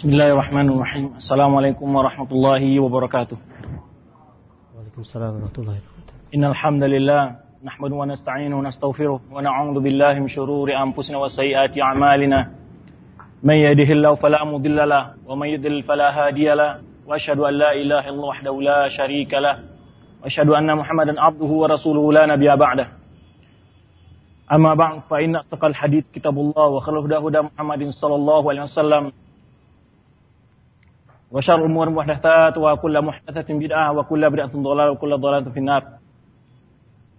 Bismillahirrahmanirrahim. Assalamualaikum warahmatullahi wabarakatuh. Waalaikumsalam warahmatullahi wabarakatuh. Innal hamdalillah nahmadu wa nasta'inu wa nastaghfiruh wa na'udzu billahi min shururi anfusina wa sayyiati a'malina. May yahdihillahu fala mudilla lahu wa may yudlil fala hadiya lahu. Wa asyhadu an la ilaha illallah wahdahu la syarika lahu. Wa asyhadu anna Muhammadan abduhu wa rasuluhu la nabiyya ba'dah. Amma ba'd fa inna asdaqal hadits kitabullah wa khairul huda Muhammadin sallallahu alaihi wasallam وشر الأمور محدثات وكل محدثة بدعة وكل بدعة ضلالة وكل ضلالة في النار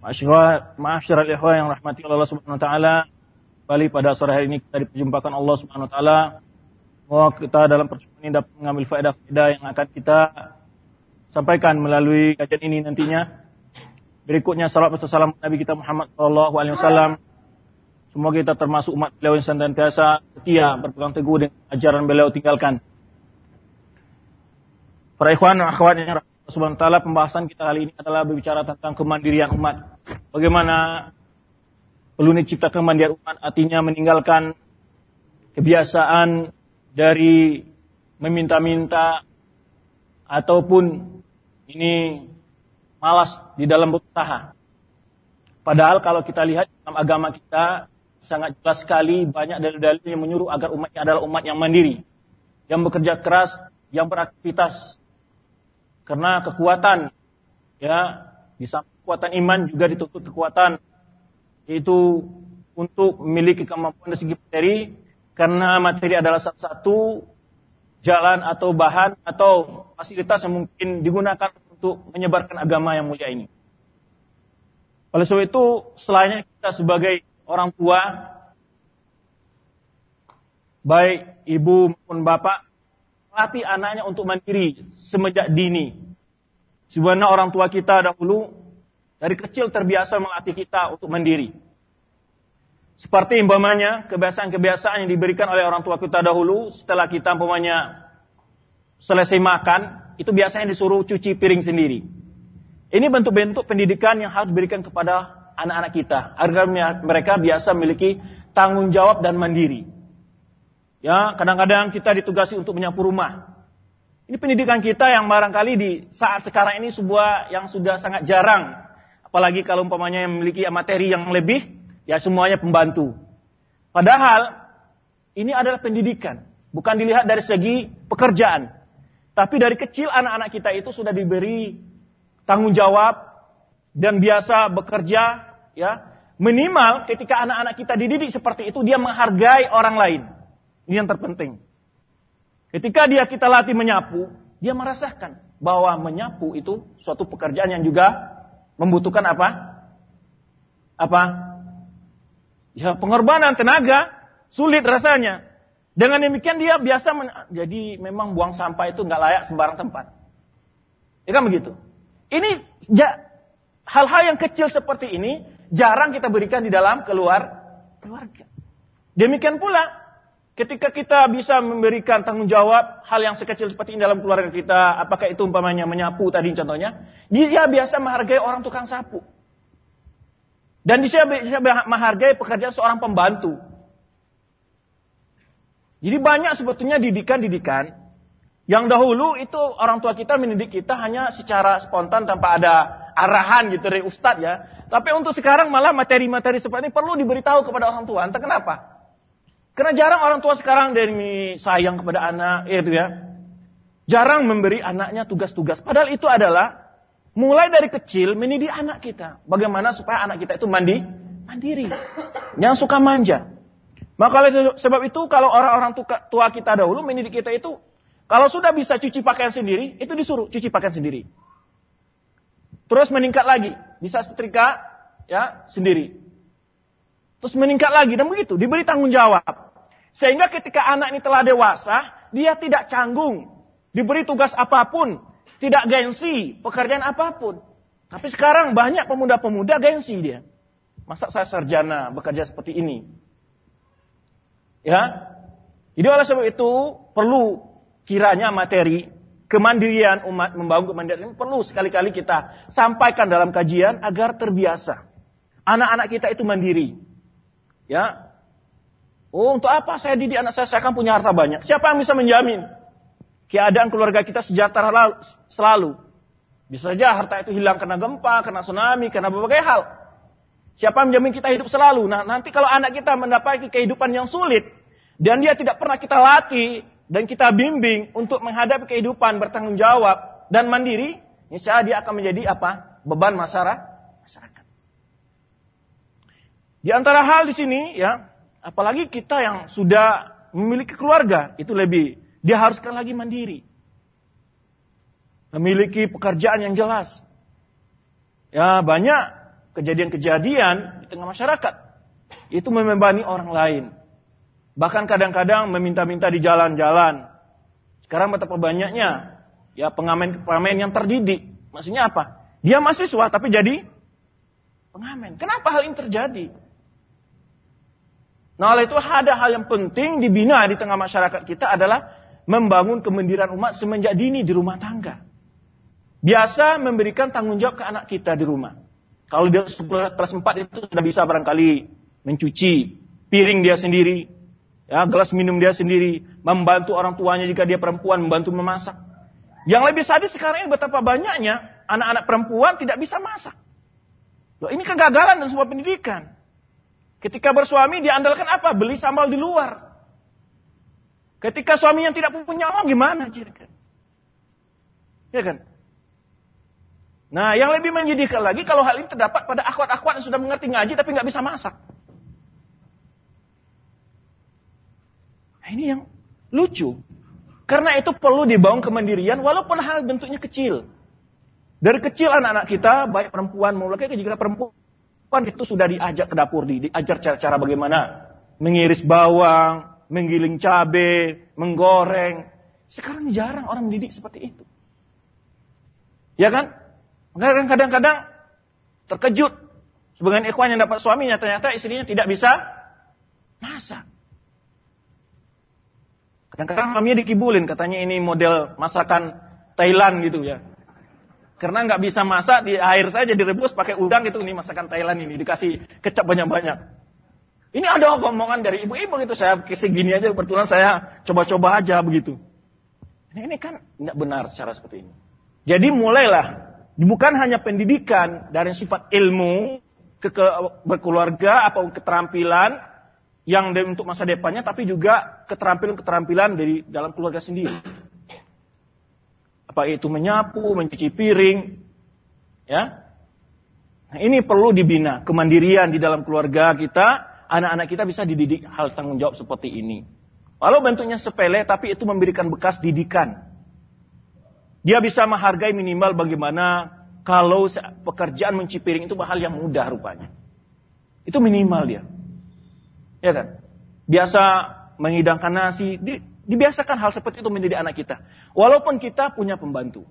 Ma'asyar al-ikhwan yang rahmati Allah Subhanahu wa taala. Kembali pada sore hari ini kita diperjumpakan Allah Subhanahu wa taala. Semoga kita dalam pertemuan ini dapat mengambil faedah-faedah yang akan kita sampaikan melalui kajian ini nantinya. Berikutnya salam dan salam Nabi kita Muhammad sallallahu alaihi wasallam. Semoga kita termasuk umat beliau yang senantiasa setia berpegang teguh dengan ajaran beliau tinggalkan. Para ikhwan dan akhwat yang Subhanahu taala pembahasan kita kali ini adalah berbicara tentang kemandirian umat. Bagaimana perlu diciptakan kemandirian umat artinya meninggalkan kebiasaan dari meminta-minta ataupun ini malas di dalam berusaha. Padahal kalau kita lihat dalam agama kita sangat jelas sekali banyak dalil-dalil yang menyuruh agar umatnya adalah umat yang mandiri, yang bekerja keras, yang beraktivitas karena kekuatan ya di kekuatan iman juga dituntut kekuatan yaitu untuk memiliki kemampuan dari segi materi karena materi adalah salah satu jalan atau bahan atau fasilitas yang mungkin digunakan untuk menyebarkan agama yang mulia ini. Oleh sebab itu, selainnya kita sebagai orang tua, baik ibu maupun bapak, melatih anaknya untuk mandiri semenjak dini. Sebenarnya orang tua kita dahulu dari kecil terbiasa melatih kita untuk mandiri. Seperti umpamanya kebiasaan-kebiasaan yang diberikan oleh orang tua kita dahulu setelah kita umpamanya selesai makan, itu biasanya disuruh cuci piring sendiri. Ini bentuk-bentuk pendidikan yang harus diberikan kepada anak-anak kita agar mereka biasa memiliki tanggung jawab dan mandiri. Ya, kadang-kadang kita ditugasi untuk menyapu rumah. Ini pendidikan kita yang barangkali di saat sekarang ini sebuah yang sudah sangat jarang. Apalagi kalau umpamanya yang memiliki materi yang lebih, ya semuanya pembantu. Padahal ini adalah pendidikan, bukan dilihat dari segi pekerjaan. Tapi dari kecil anak-anak kita itu sudah diberi tanggung jawab dan biasa bekerja, ya. Minimal ketika anak-anak kita dididik seperti itu, dia menghargai orang lain. Ini yang terpenting. Ketika dia kita latih menyapu, dia merasakan bahwa menyapu itu suatu pekerjaan yang juga membutuhkan apa? Apa? Ya pengorbanan tenaga, sulit rasanya. Dengan demikian dia biasa jadi memang buang sampah itu nggak layak sembarang tempat. Ya kan begitu. Ini hal-hal yang kecil seperti ini jarang kita berikan di dalam keluar keluarga. Demikian pula Ketika kita bisa memberikan tanggung jawab hal yang sekecil seperti ini dalam keluarga kita, apakah itu umpamanya menyapu tadi contohnya, dia biasa menghargai orang tukang sapu. Dan dia bisa menghargai pekerjaan seorang pembantu. Jadi banyak sebetulnya didikan-didikan yang dahulu itu orang tua kita mendidik kita hanya secara spontan tanpa ada arahan gitu dari ustadz ya. Tapi untuk sekarang malah materi-materi seperti ini perlu diberitahu kepada orang tua. Entah kenapa. Karena jarang orang tua sekarang dari sayang kepada anak, ya itu ya. Jarang memberi anaknya tugas-tugas. Padahal itu adalah mulai dari kecil mendidik anak kita. Bagaimana supaya anak kita itu mandi, mandiri. Yang suka manja. Maka oleh sebab itu kalau orang-orang tua kita dahulu mendidik kita itu kalau sudah bisa cuci pakaian sendiri, itu disuruh cuci pakaian sendiri. Terus meningkat lagi, bisa setrika ya sendiri. Terus meningkat lagi dan begitu, diberi tanggung jawab. Sehingga ketika anak ini telah dewasa, dia tidak canggung, diberi tugas apa pun, tidak gengsi, pekerjaan apa pun. Tapi sekarang banyak pemuda-pemuda gengsi dia. Masa saya sarjana bekerja seperti ini? Ya. Jadi oleh sebab itu perlu kiranya materi kemandirian umat membangun kemandirian ini perlu sekali-kali kita sampaikan dalam kajian agar terbiasa. Anak-anak kita itu mandiri. Ya. Oh, untuk apa saya didik anak saya? Saya akan punya harta banyak. Siapa yang bisa menjamin? Keadaan keluarga kita sejahtera selalu. Bisa saja harta itu hilang karena gempa, karena tsunami, karena berbagai hal. Siapa yang menjamin kita hidup selalu? Nah, nanti kalau anak kita mendapat kehidupan yang sulit, dan dia tidak pernah kita latih, dan kita bimbing untuk menghadapi kehidupan bertanggung jawab dan mandiri, niscaya dia akan menjadi apa? Beban masyarakat. Di antara hal di sini ya, Apalagi kita yang sudah memiliki keluarga, itu lebih diharuskan lagi mandiri. Memiliki pekerjaan yang jelas. Ya, banyak kejadian-kejadian di tengah masyarakat. Itu membebani orang lain. Bahkan kadang-kadang meminta-minta di jalan-jalan. Sekarang betapa banyaknya ya pengamen-pengamen yang terdidik. Maksudnya apa? Dia mahasiswa tapi jadi pengamen. Kenapa hal ini terjadi? Nah oleh itu ada hal yang penting dibina di tengah masyarakat kita adalah membangun kemandiran umat semenjak dini di rumah tangga. Biasa memberikan tanggung jawab ke anak kita di rumah. Kalau dia kelas 4 itu sudah bisa barangkali mencuci piring dia sendiri, ya, gelas minum dia sendiri, membantu orang tuanya jika dia perempuan, membantu memasak. Yang lebih sadis sekarang ini betapa banyaknya anak-anak perempuan tidak bisa masak. Loh, ini kegagalan dan sebuah pendidikan. Ketika bersuami diandalkan apa? Beli sambal di luar. Ketika suami yang tidak punya uang gimana? Ya kan? Nah, yang lebih menyedihkan lagi kalau hal ini terdapat pada akhwat-akhwat yang sudah mengerti ngaji tapi nggak bisa masak. Nah, ini yang lucu. Karena itu perlu dibangun kemandirian walaupun hal bentuknya kecil. Dari kecil anak-anak kita, baik perempuan maupun laki-laki perempuan Kan itu sudah diajak ke dapur, di, diajar cara-cara bagaimana mengiris bawang, menggiling cabai, menggoreng. Sekarang jarang orang mendidik seperti itu. Ya kan? Kadang-kadang terkejut. Sebagian ikhwan yang dapat suaminya ternyata istrinya tidak bisa masak. Kadang-kadang suaminya dikibulin, katanya ini model masakan Thailand gitu ya. Karena nggak bisa masak di air saja direbus pakai udang itu ini masakan Thailand ini dikasih kecap banyak-banyak. Ini ada omongan dari ibu-ibu gitu saya kasih gini aja kebetulan saya coba-coba aja begitu. Ini, ini kan tidak benar secara seperti ini. Jadi mulailah bukan hanya pendidikan dari sifat ilmu ke, ke berkeluarga atau keterampilan yang untuk masa depannya tapi juga keterampilan-keterampilan dari dalam keluarga sendiri. Apa itu menyapu, mencuci piring. Ya. Nah, ini perlu dibina. Kemandirian di dalam keluarga kita. Anak-anak kita bisa dididik hal tanggung jawab seperti ini. Walau bentuknya sepele, tapi itu memberikan bekas didikan. Dia bisa menghargai minimal bagaimana kalau pekerjaan mencuci piring itu hal yang mudah rupanya. Itu minimal dia. Ya kan? Biasa mengidangkan nasi, Dibiasakan hal seperti itu menjadi anak kita. Walaupun kita punya pembantu.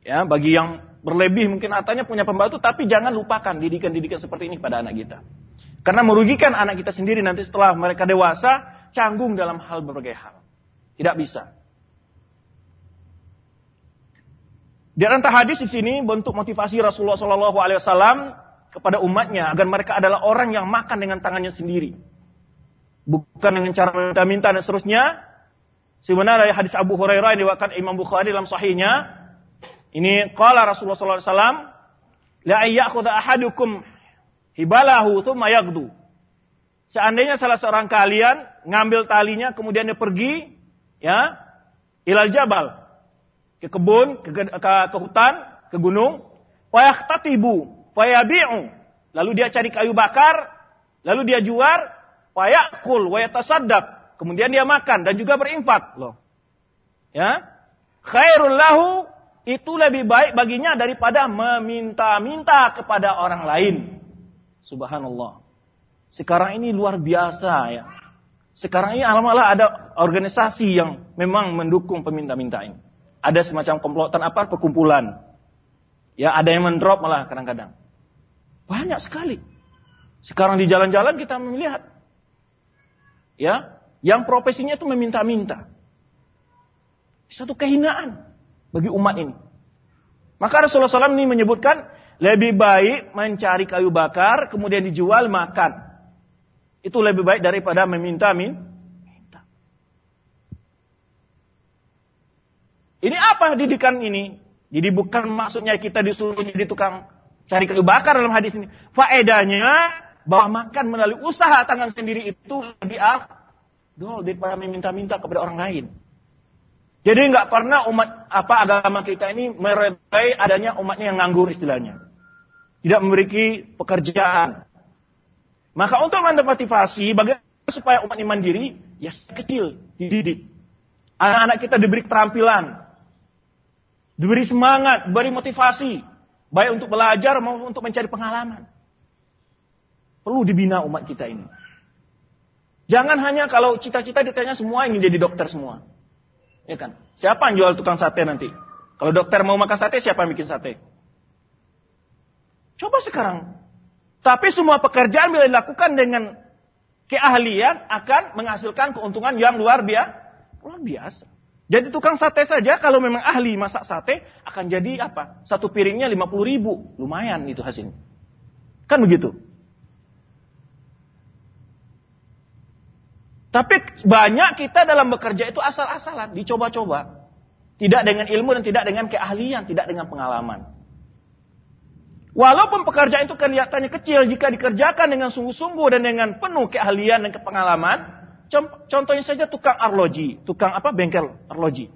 Ya, bagi yang berlebih mungkin hartanya punya pembantu, tapi jangan lupakan didikan-didikan seperti ini pada anak kita. Karena merugikan anak kita sendiri nanti setelah mereka dewasa, canggung dalam hal berbagai hal. Tidak bisa. Di antara hadis di sini bentuk motivasi Rasulullah Shallallahu Alaihi Wasallam kepada umatnya agar mereka adalah orang yang makan dengan tangannya sendiri, bukan dengan cara minta-minta dan seterusnya, Sebenarnya hadis Abu Hurairah yang diwakilkan Imam Bukhari dalam sahihnya, ini qala Rasulullah sallallahu alaihi ahadukum hibalahu thumma yaghdu. Seandainya salah seorang kalian ngambil talinya kemudian dia pergi ya ilal jabal ke kebun, ke, ke, ke hutan, ke gunung, fayahtatibu, fayabi'u. Lalu dia cari kayu bakar, lalu dia jual, fayakul, wayatasaddaq kemudian dia makan dan juga berinfak loh. Ya. Khairul lahu itu lebih baik baginya daripada meminta-minta kepada orang lain. Subhanallah. Sekarang ini luar biasa ya. Sekarang ini alhamdulillah ada organisasi yang memang mendukung peminta-minta ini. Ada semacam komplotan apa perkumpulan. Ya, ada yang mendrop malah kadang-kadang. Banyak sekali. Sekarang di jalan-jalan kita melihat. Ya, yang profesinya itu meminta-minta. Satu kehinaan bagi umat ini. Maka Rasulullah SAW ini menyebutkan lebih baik mencari kayu bakar kemudian dijual makan. Itu lebih baik daripada meminta minta. Ini apa didikan ini? Jadi bukan maksudnya kita disuruh jadi tukang cari kayu bakar dalam hadis ini. Faedahnya bahwa makan melalui usaha tangan sendiri itu lebih afdol daripada meminta-minta kepada orang lain. Jadi nggak pernah umat apa agama kita ini meredai adanya umatnya yang nganggur istilahnya. Tidak memiliki pekerjaan. Maka untuk mendapativasi bagaimana supaya umat ini mandiri, ya kecil dididik. Anak-anak kita diberi keterampilan, diberi semangat, diberi motivasi, baik untuk belajar maupun untuk mencari pengalaman. Perlu dibina umat kita ini. Jangan hanya kalau cita-cita ditanya semua ingin jadi dokter semua. Ya kan? Siapa yang jual tukang sate nanti? Kalau dokter mau makan sate, siapa yang bikin sate? Coba sekarang. Tapi semua pekerjaan bila dilakukan dengan keahlian akan menghasilkan keuntungan yang luar biasa. Luar biasa. Jadi tukang sate saja kalau memang ahli masak sate akan jadi apa? Satu piringnya 50 ribu. Lumayan itu hasilnya. Kan begitu. Tapi banyak kita dalam bekerja itu asal-asalan, dicoba-coba. Tidak dengan ilmu dan tidak dengan keahlian, tidak dengan pengalaman. Walaupun pekerjaan itu kelihatannya kecil, jika dikerjakan dengan sungguh-sungguh dan dengan penuh keahlian dan kepengalaman, Contohnya saja tukang arloji, tukang apa bengkel arloji.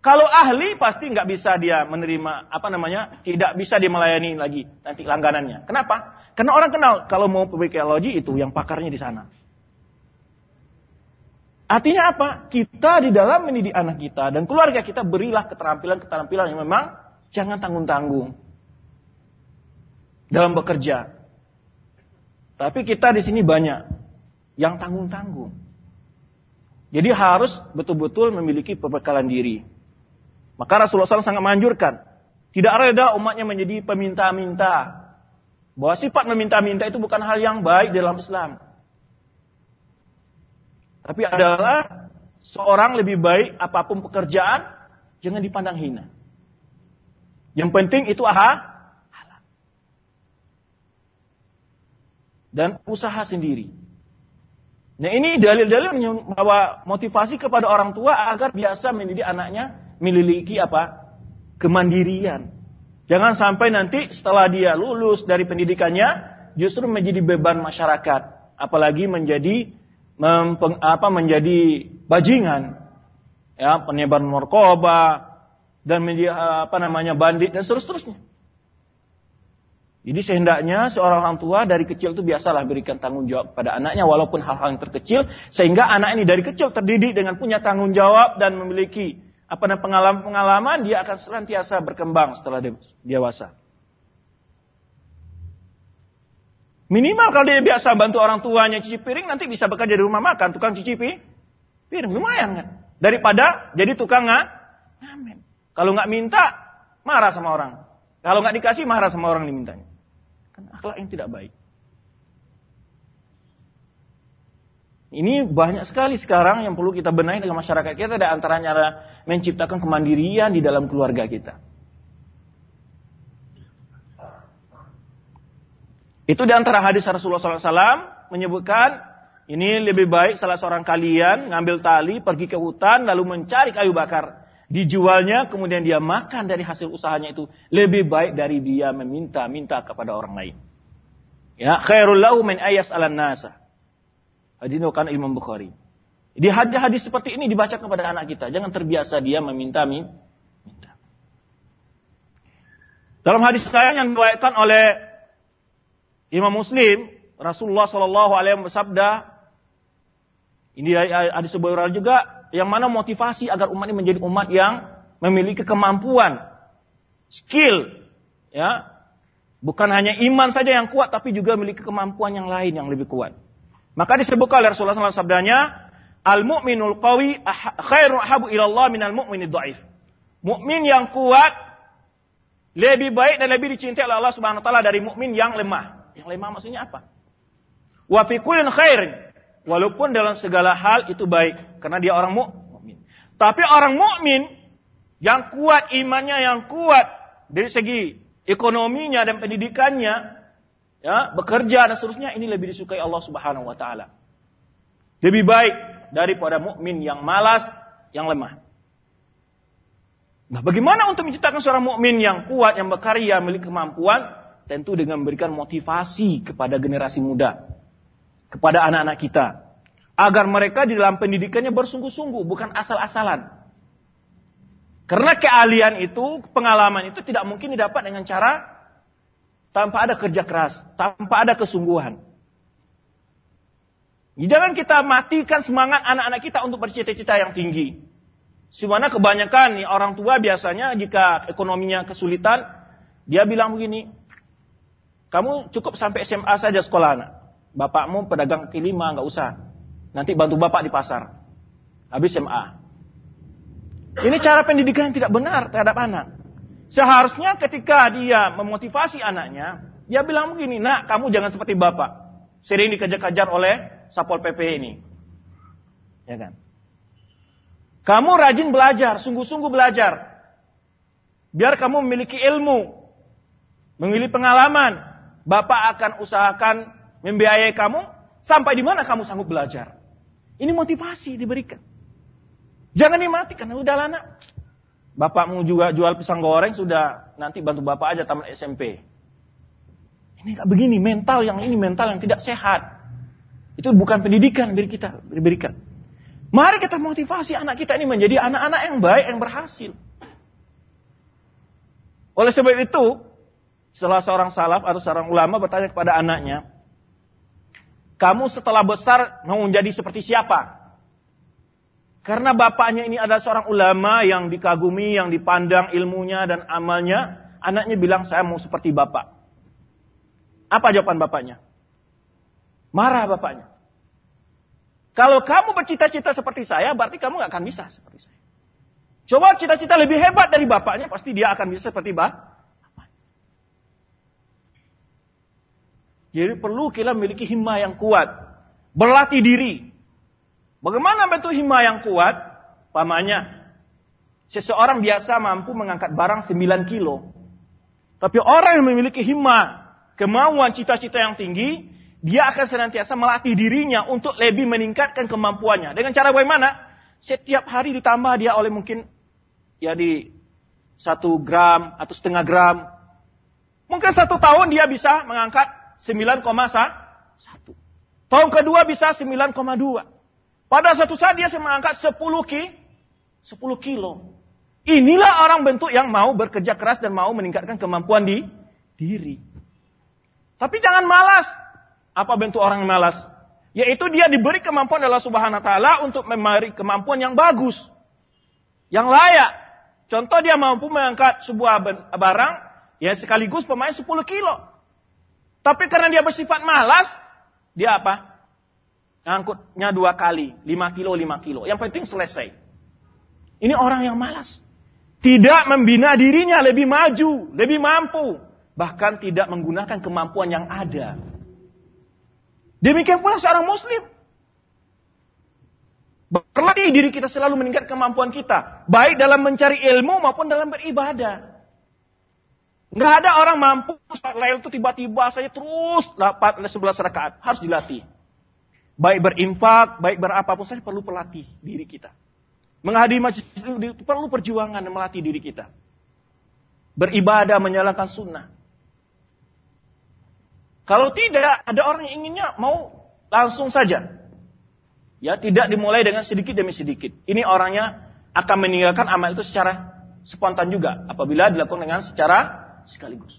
Kalau ahli pasti nggak bisa dia menerima apa namanya, tidak bisa dia melayani lagi nanti langganannya. Kenapa? Karena orang kenal kalau mau bengkel arloji itu yang pakarnya di sana. Artinya apa? Kita di dalam mendidik anak kita dan keluarga kita berilah keterampilan-keterampilan yang memang jangan tanggung-tanggung dalam bekerja. Tapi kita di sini banyak yang tanggung-tanggung. Jadi harus betul-betul memiliki perbekalan diri. Maka Rasulullah SAW sangat menganjurkan. Tidak reda umatnya menjadi peminta-minta. Bahwa sifat meminta-minta itu bukan hal yang baik dalam Islam. Tapi adalah seorang lebih baik apa pun pekerjaan, jangan dipandang hina. Yang penting itu aha. Dan usaha sendiri. Nah ini dalil-dalil membawa motivasi kepada orang tua agar biasa mendidik anaknya memiliki apa? Kemandirian. Jangan sampai nanti setelah dia lulus dari pendidikannya justru menjadi beban masyarakat, apalagi menjadi mempeng, apa menjadi bajingan, ya penyebar narkoba dan menjadi apa namanya bandit dan seterusnya. Jadi sehendaknya seorang orang tua dari kecil itu biasalah berikan tanggung jawab pada anaknya walaupun hal-hal yang terkecil sehingga anak ini dari kecil terdidik dengan punya tanggung jawab dan memiliki apa pengalaman-pengalaman dia akan senantiasa berkembang setelah dewasa. Minimal kalau dia biasa bantu orang tuanya cuci piring nanti bisa bekerja di rumah makan tukang cuci piring lumayan kan daripada jadi tukang ngamen. Kalau nggak minta marah sama orang. Kalau nggak dikasih marah sama orang dimintanya. Kan akhlak yang tidak baik. Ini banyak sekali sekarang yang perlu kita benahi dengan masyarakat kita. Dan antaranya menciptakan kemandirian di dalam keluarga kita. Itu di antara hadis Rasulullah SAW menyebutkan ini lebih baik salah seorang kalian ngambil tali pergi ke hutan lalu mencari kayu bakar dijualnya kemudian dia makan dari hasil usahanya itu lebih baik dari dia meminta-minta kepada orang lain. Ya, khairul lahu min ayas ala nasa. Hadis kan Imam Bukhari. Di hadis-hadis seperti ini dibaca kepada anak kita, jangan terbiasa dia meminta minta. Dalam hadis saya yang diriwayatkan oleh Imam Muslim, Rasulullah Shallallahu alaihi wasallam bersabda, ini ada sebuah juga yang mana motivasi agar umat ini menjadi umat yang memiliki kemampuan, skill, ya, bukan hanya iman saja yang kuat, tapi juga memiliki kemampuan yang lain yang lebih kuat. Maka disebutkan oleh Rasulullah SAW sabdanya, al mu'minul qawi khairu habu ilallah minal mu'minid dhaif. Mukmin yang kuat lebih baik dan lebih dicintai oleh Allah Subhanahu wa taala dari mukmin yang lemah. Yang lemah maksudnya apa? Wa fi khairin Walaupun dalam segala hal itu baik karena dia orang mukmin. Tapi orang mukmin yang kuat imannya yang kuat dari segi ekonominya dan pendidikannya ya, bekerja dan seterusnya ini lebih disukai Allah Subhanahu wa taala. Lebih baik daripada mukmin yang malas, yang lemah. Nah, bagaimana untuk menciptakan seorang mukmin yang kuat, yang berkarya, memiliki kemampuan? Tentu dengan memberikan motivasi kepada generasi muda, kepada anak-anak kita, agar mereka di dalam pendidikannya bersungguh-sungguh, bukan asal-asalan. Karena keahlian itu, pengalaman itu tidak mungkin didapat dengan cara tanpa ada kerja keras, tanpa ada kesungguhan. Jangan kita matikan semangat anak-anak kita untuk bercita-cita yang tinggi. Semana kebanyakan orang tua biasanya jika ekonominya kesulitan, dia bilang begini, kamu cukup sampai SMA saja sekolah anak. Bapakmu pedagang kaki lima, nggak usah. Nanti bantu bapak di pasar. Habis SMA. Ini cara pendidikan yang tidak benar terhadap anak. Seharusnya ketika dia memotivasi anaknya, dia bilang begini, nak kamu jangan seperti bapak. Sering dikejar-kejar oleh Sapol PP ini. Ya kan? Kamu rajin belajar, sungguh-sungguh belajar. Biar kamu memiliki ilmu, memiliki pengalaman. Bapak akan usahakan membiayai kamu sampai di mana kamu sanggup belajar. Ini motivasi diberikan. Jangan dimatikan, udah lah nak. Bapakmu juga jual pisang goreng, sudah nanti bantu bapak aja tamat SMP. Ini gak begini, mental yang ini mental yang tidak sehat. Itu bukan pendidikan diri kita diberikan. Mari kita motivasi anak kita ini menjadi anak-anak yang baik, yang berhasil. Oleh sebab itu, setelah seorang salaf atau seorang ulama bertanya kepada anaknya, kamu setelah besar mau menjadi seperti siapa? Karena bapaknya ini adalah seorang ulama yang dikagumi, yang dipandang ilmunya dan amalnya, anaknya bilang saya mau seperti bapak. Apa jawaban bapaknya? Marah bapaknya. Kalau kamu bercita-cita seperti saya, berarti kamu gak akan bisa seperti saya. Coba cita-cita lebih hebat dari bapaknya, pasti dia akan bisa seperti bapak. Jadi perlu kita memiliki himmah yang kuat. Berlatih diri. Bagaimana bentuk hima yang kuat? Pamannya, seseorang biasa mampu mengangkat barang 9 kilo. Tapi orang yang memiliki hima, kemauan, cita-cita yang tinggi, dia akan senantiasa melatih dirinya untuk lebih meningkatkan kemampuannya. Dengan cara bagaimana? Setiap hari ditambah dia oleh mungkin ya di satu gram atau setengah gram. Mungkin satu tahun dia bisa mengangkat 9,1. Tahun kedua bisa 9,2. Pada satu saat dia mengangkat 10 ki, 10 kilo. Inilah orang bentuk yang mau bekerja keras dan mau meningkatkan kemampuan di diri. Tapi jangan malas. Apa bentuk orang yang malas? Yaitu dia diberi kemampuan Allah Subhanahu wa taala untuk memberi kemampuan yang bagus. Yang layak. Contoh dia mampu mengangkat sebuah barang ya sekaligus pemain 10 kilo. Tapi karena dia bersifat malas, dia apa? Ngangkutnya dua kali, lima kilo, lima kilo. Yang penting selesai. Ini orang yang malas. Tidak membina dirinya lebih maju, lebih mampu. Bahkan tidak menggunakan kemampuan yang ada. Demikian pula seorang muslim. Berlatih diri kita selalu meningkat kemampuan kita. Baik dalam mencari ilmu maupun dalam beribadah. Nggak ada orang mampu saat itu tiba-tiba saya terus dapat 11 rakaat. Harus dilatih. Baik berinfak, baik berapapun saja perlu pelatih diri kita. Menghadiri masjid perlu perjuangan melatih diri kita. Beribadah, menyalakan sunnah. Kalau tidak, ada orang yang inginnya mau langsung saja. Ya, tidak dimulai dengan sedikit demi sedikit. Ini orangnya akan meninggalkan amal itu secara spontan juga. Apabila dilakukan dengan secara sekaligus.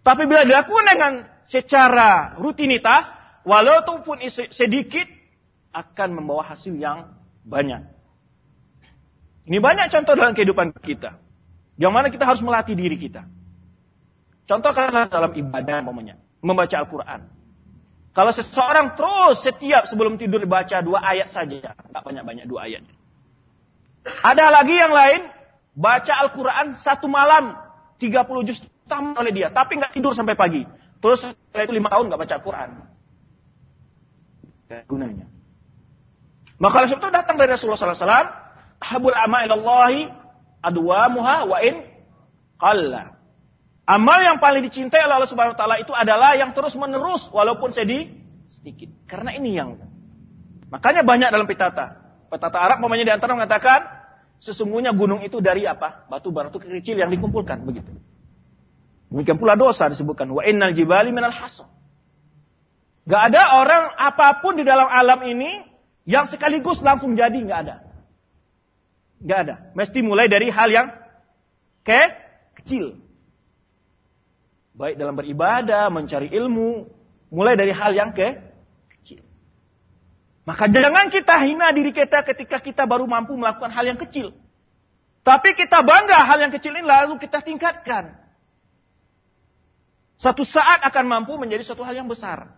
Tapi bila dilakukan dengan secara rutinitas, walaupun sedikit akan membawa hasil yang banyak. Ini banyak contoh dalam kehidupan kita. Yang mana kita harus melatih diri kita. Contoh karena dalam ibadah namanya, membaca Al-Quran. Kalau seseorang terus setiap sebelum tidur baca dua ayat saja, nggak banyak-banyak dua ayat. Ada lagi yang lain, baca Al-Quran satu malam, 30 juz tamat oleh dia, tapi nggak tidur sampai pagi. Terus setelah itu lima tahun nggak baca Al-Quran gunanya. Maka oleh itu datang dari Rasulullah SAW, habul ama ilallahi adwamuha wa in qalla. Amal yang paling dicintai oleh Allah Subhanahu wa taala itu adalah yang terus-menerus walaupun sedih sedikit. Karena ini yang makanya banyak dalam petata. Petata Arab namanya di antara mengatakan sesungguhnya gunung itu dari apa? Batu-batu kecil yang dikumpulkan begitu. Demikian pula dosa disebutkan wa innal jibali minal hasad. Gak ada orang apa pun di dalam alam ini yang sekaligus langsung jadi, gak ada. Gak ada. Mesti mulai dari hal yang ke kecil. Baik dalam beribadah, mencari ilmu, mulai dari hal yang ke. Maka jangan kita hina diri kita ketika kita baru mampu melakukan hal yang kecil. Tapi kita bangga hal yang kecil ini lalu kita tingkatkan. Suatu saat akan mampu menjadi suatu hal yang besar.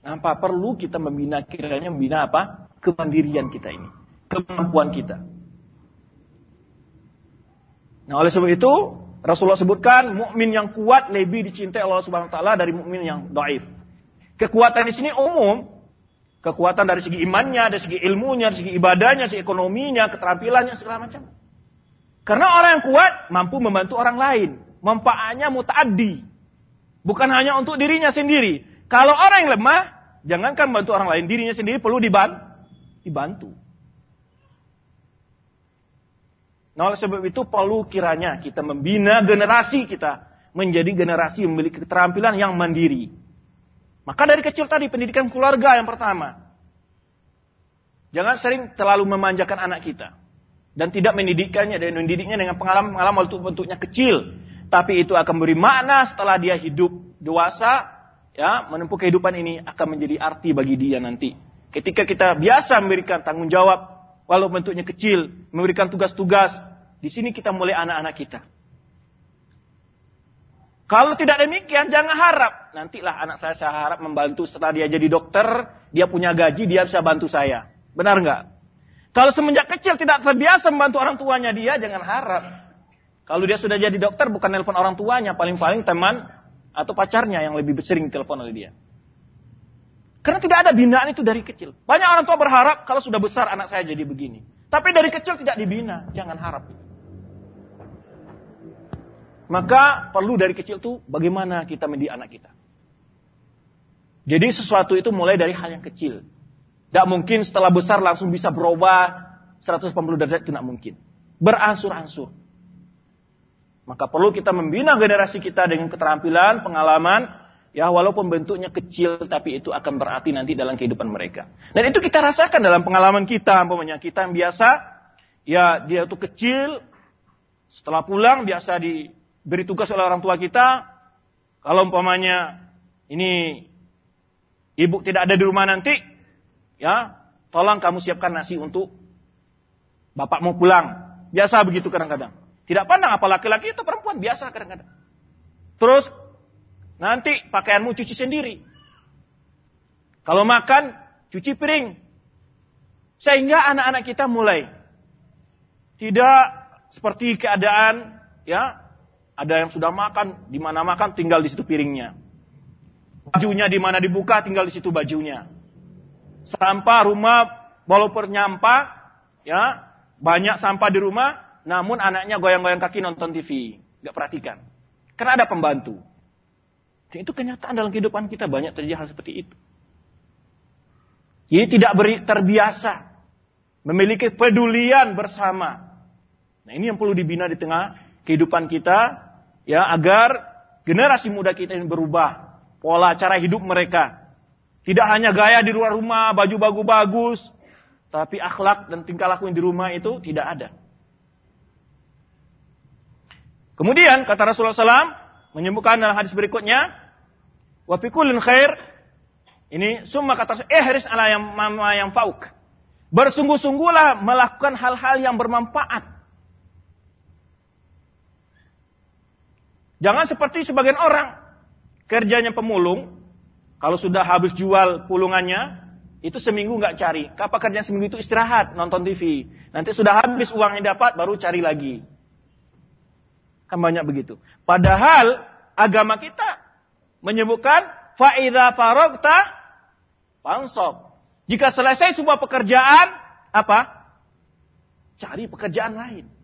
Apa perlu kita membina kiranya membina apa? Kemandirian kita ini, kemampuan kita. Nah, oleh sebab itu Rasulullah sebutkan mukmin yang kuat lebih dicintai Allah Subhanahu wa taala dari mukmin yang dhaif. Kekuatan di sini umum. Kekuatan dari segi imannya, dari segi ilmunya, dari segi ibadahnya, segi ekonominya, keterampilannya segala macam. Karena orang yang kuat mampu membantu orang lain. Manfaatnya mutaaddi. Bukan hanya untuk dirinya sendiri. Kalau orang yang lemah, jangankan bantu orang lain, dirinya sendiri perlu dibantu. Nah oleh sebab itu perlu kiranya kita membina generasi kita menjadi generasi memiliki keterampilan yang mandiri. Maka dari kecil tadi pendidikan keluarga yang pertama. Jangan sering terlalu memanjakan anak kita. Dan tidak mendidikkannya dan mendidiknya dengan pengalaman-pengalaman waktu bentuknya kecil. Tapi itu akan beri makna setelah dia hidup dewasa, ya menempuh kehidupan ini akan menjadi arti bagi dia nanti. Ketika kita biasa memberikan tanggung jawab walau bentuknya kecil, memberikan tugas-tugas. Di sini kita mulai anak-anak kita. Kalau tidak demikian, jangan harap. Nantilah anak saya saya harap membantu setelah dia jadi dokter, dia punya gaji, dia bisa bantu saya. Benar nggak? Kalau semenjak kecil tidak terbiasa membantu orang tuanya dia, jangan harap. Kalau dia sudah jadi dokter, bukan nelpon orang tuanya, paling-paling teman atau pacarnya yang lebih sering telepon oleh dia. Karena tidak ada binaan itu dari kecil. Banyak orang tua berharap kalau sudah besar anak saya jadi begini. Tapi dari kecil tidak dibina. Jangan harap. Maka perlu dari kecil tuh bagaimana kita mendidik anak kita. Jadi sesuatu itu mulai dari hal yang kecil. Tidak mungkin setelah besar langsung bisa berubah 180 derajat itu tidak mungkin. Beransur-ansur. Maka perlu kita membina generasi kita dengan keterampilan, pengalaman, Ya, walaupun bentuknya kecil, tapi itu akan berarti nanti dalam kehidupan mereka. Dan itu kita rasakan dalam pengalaman kita, umpamanya kita yang biasa, ya dia itu kecil, setelah pulang biasa diberi tugas oleh orang tua kita, kalau umpamanya ini ibu tidak ada di rumah nanti, ya tolong kamu siapkan nasi untuk bapak mau pulang. Biasa begitu kadang-kadang. Tidak pandang apa laki-laki itu perempuan biasa kadang-kadang. Terus Nanti pakaianmu cuci sendiri. Kalau makan, cuci piring. Sehingga anak-anak kita mulai tidak seperti keadaan ya ada yang sudah makan di mana makan tinggal di situ piringnya. Bajunya di mana dibuka tinggal di situ bajunya. Sampah rumah walaupun nyampah ya banyak sampah di rumah namun anaknya goyang-goyang kaki nonton TV, nggak perhatikan. Karena ada pembantu. Dan itu kenyataan dalam kehidupan kita banyak terjadi hal seperti itu. Jadi tidak beri, terbiasa memiliki pedulian bersama. Nah ini yang perlu dibina di tengah kehidupan kita ya agar generasi muda kita ini berubah pola cara hidup mereka. Tidak hanya gaya di luar rumah, baju bagus-bagus, tapi akhlak dan tingkah laku di rumah itu tidak ada. Kemudian kata Rasulullah SAW, menyebutkan dalam hadis berikutnya, wa fi kullin khair ini summa kata ihris ala yang mama yang fauk. Bersungguh-sungguhlah melakukan hal-hal yang bermanfaat. Jangan seperti sebagian orang kerjanya pemulung, kalau sudah habis jual pulungannya, itu seminggu nggak cari. Kapan kerja seminggu itu istirahat, nonton TV. Nanti sudah habis uang yang dapat, baru cari lagi. Kan banyak begitu. Padahal agama kita menyebutkan faida farogta pansob. Jika selesai sebuah pekerjaan, apa? Cari pekerjaan lain.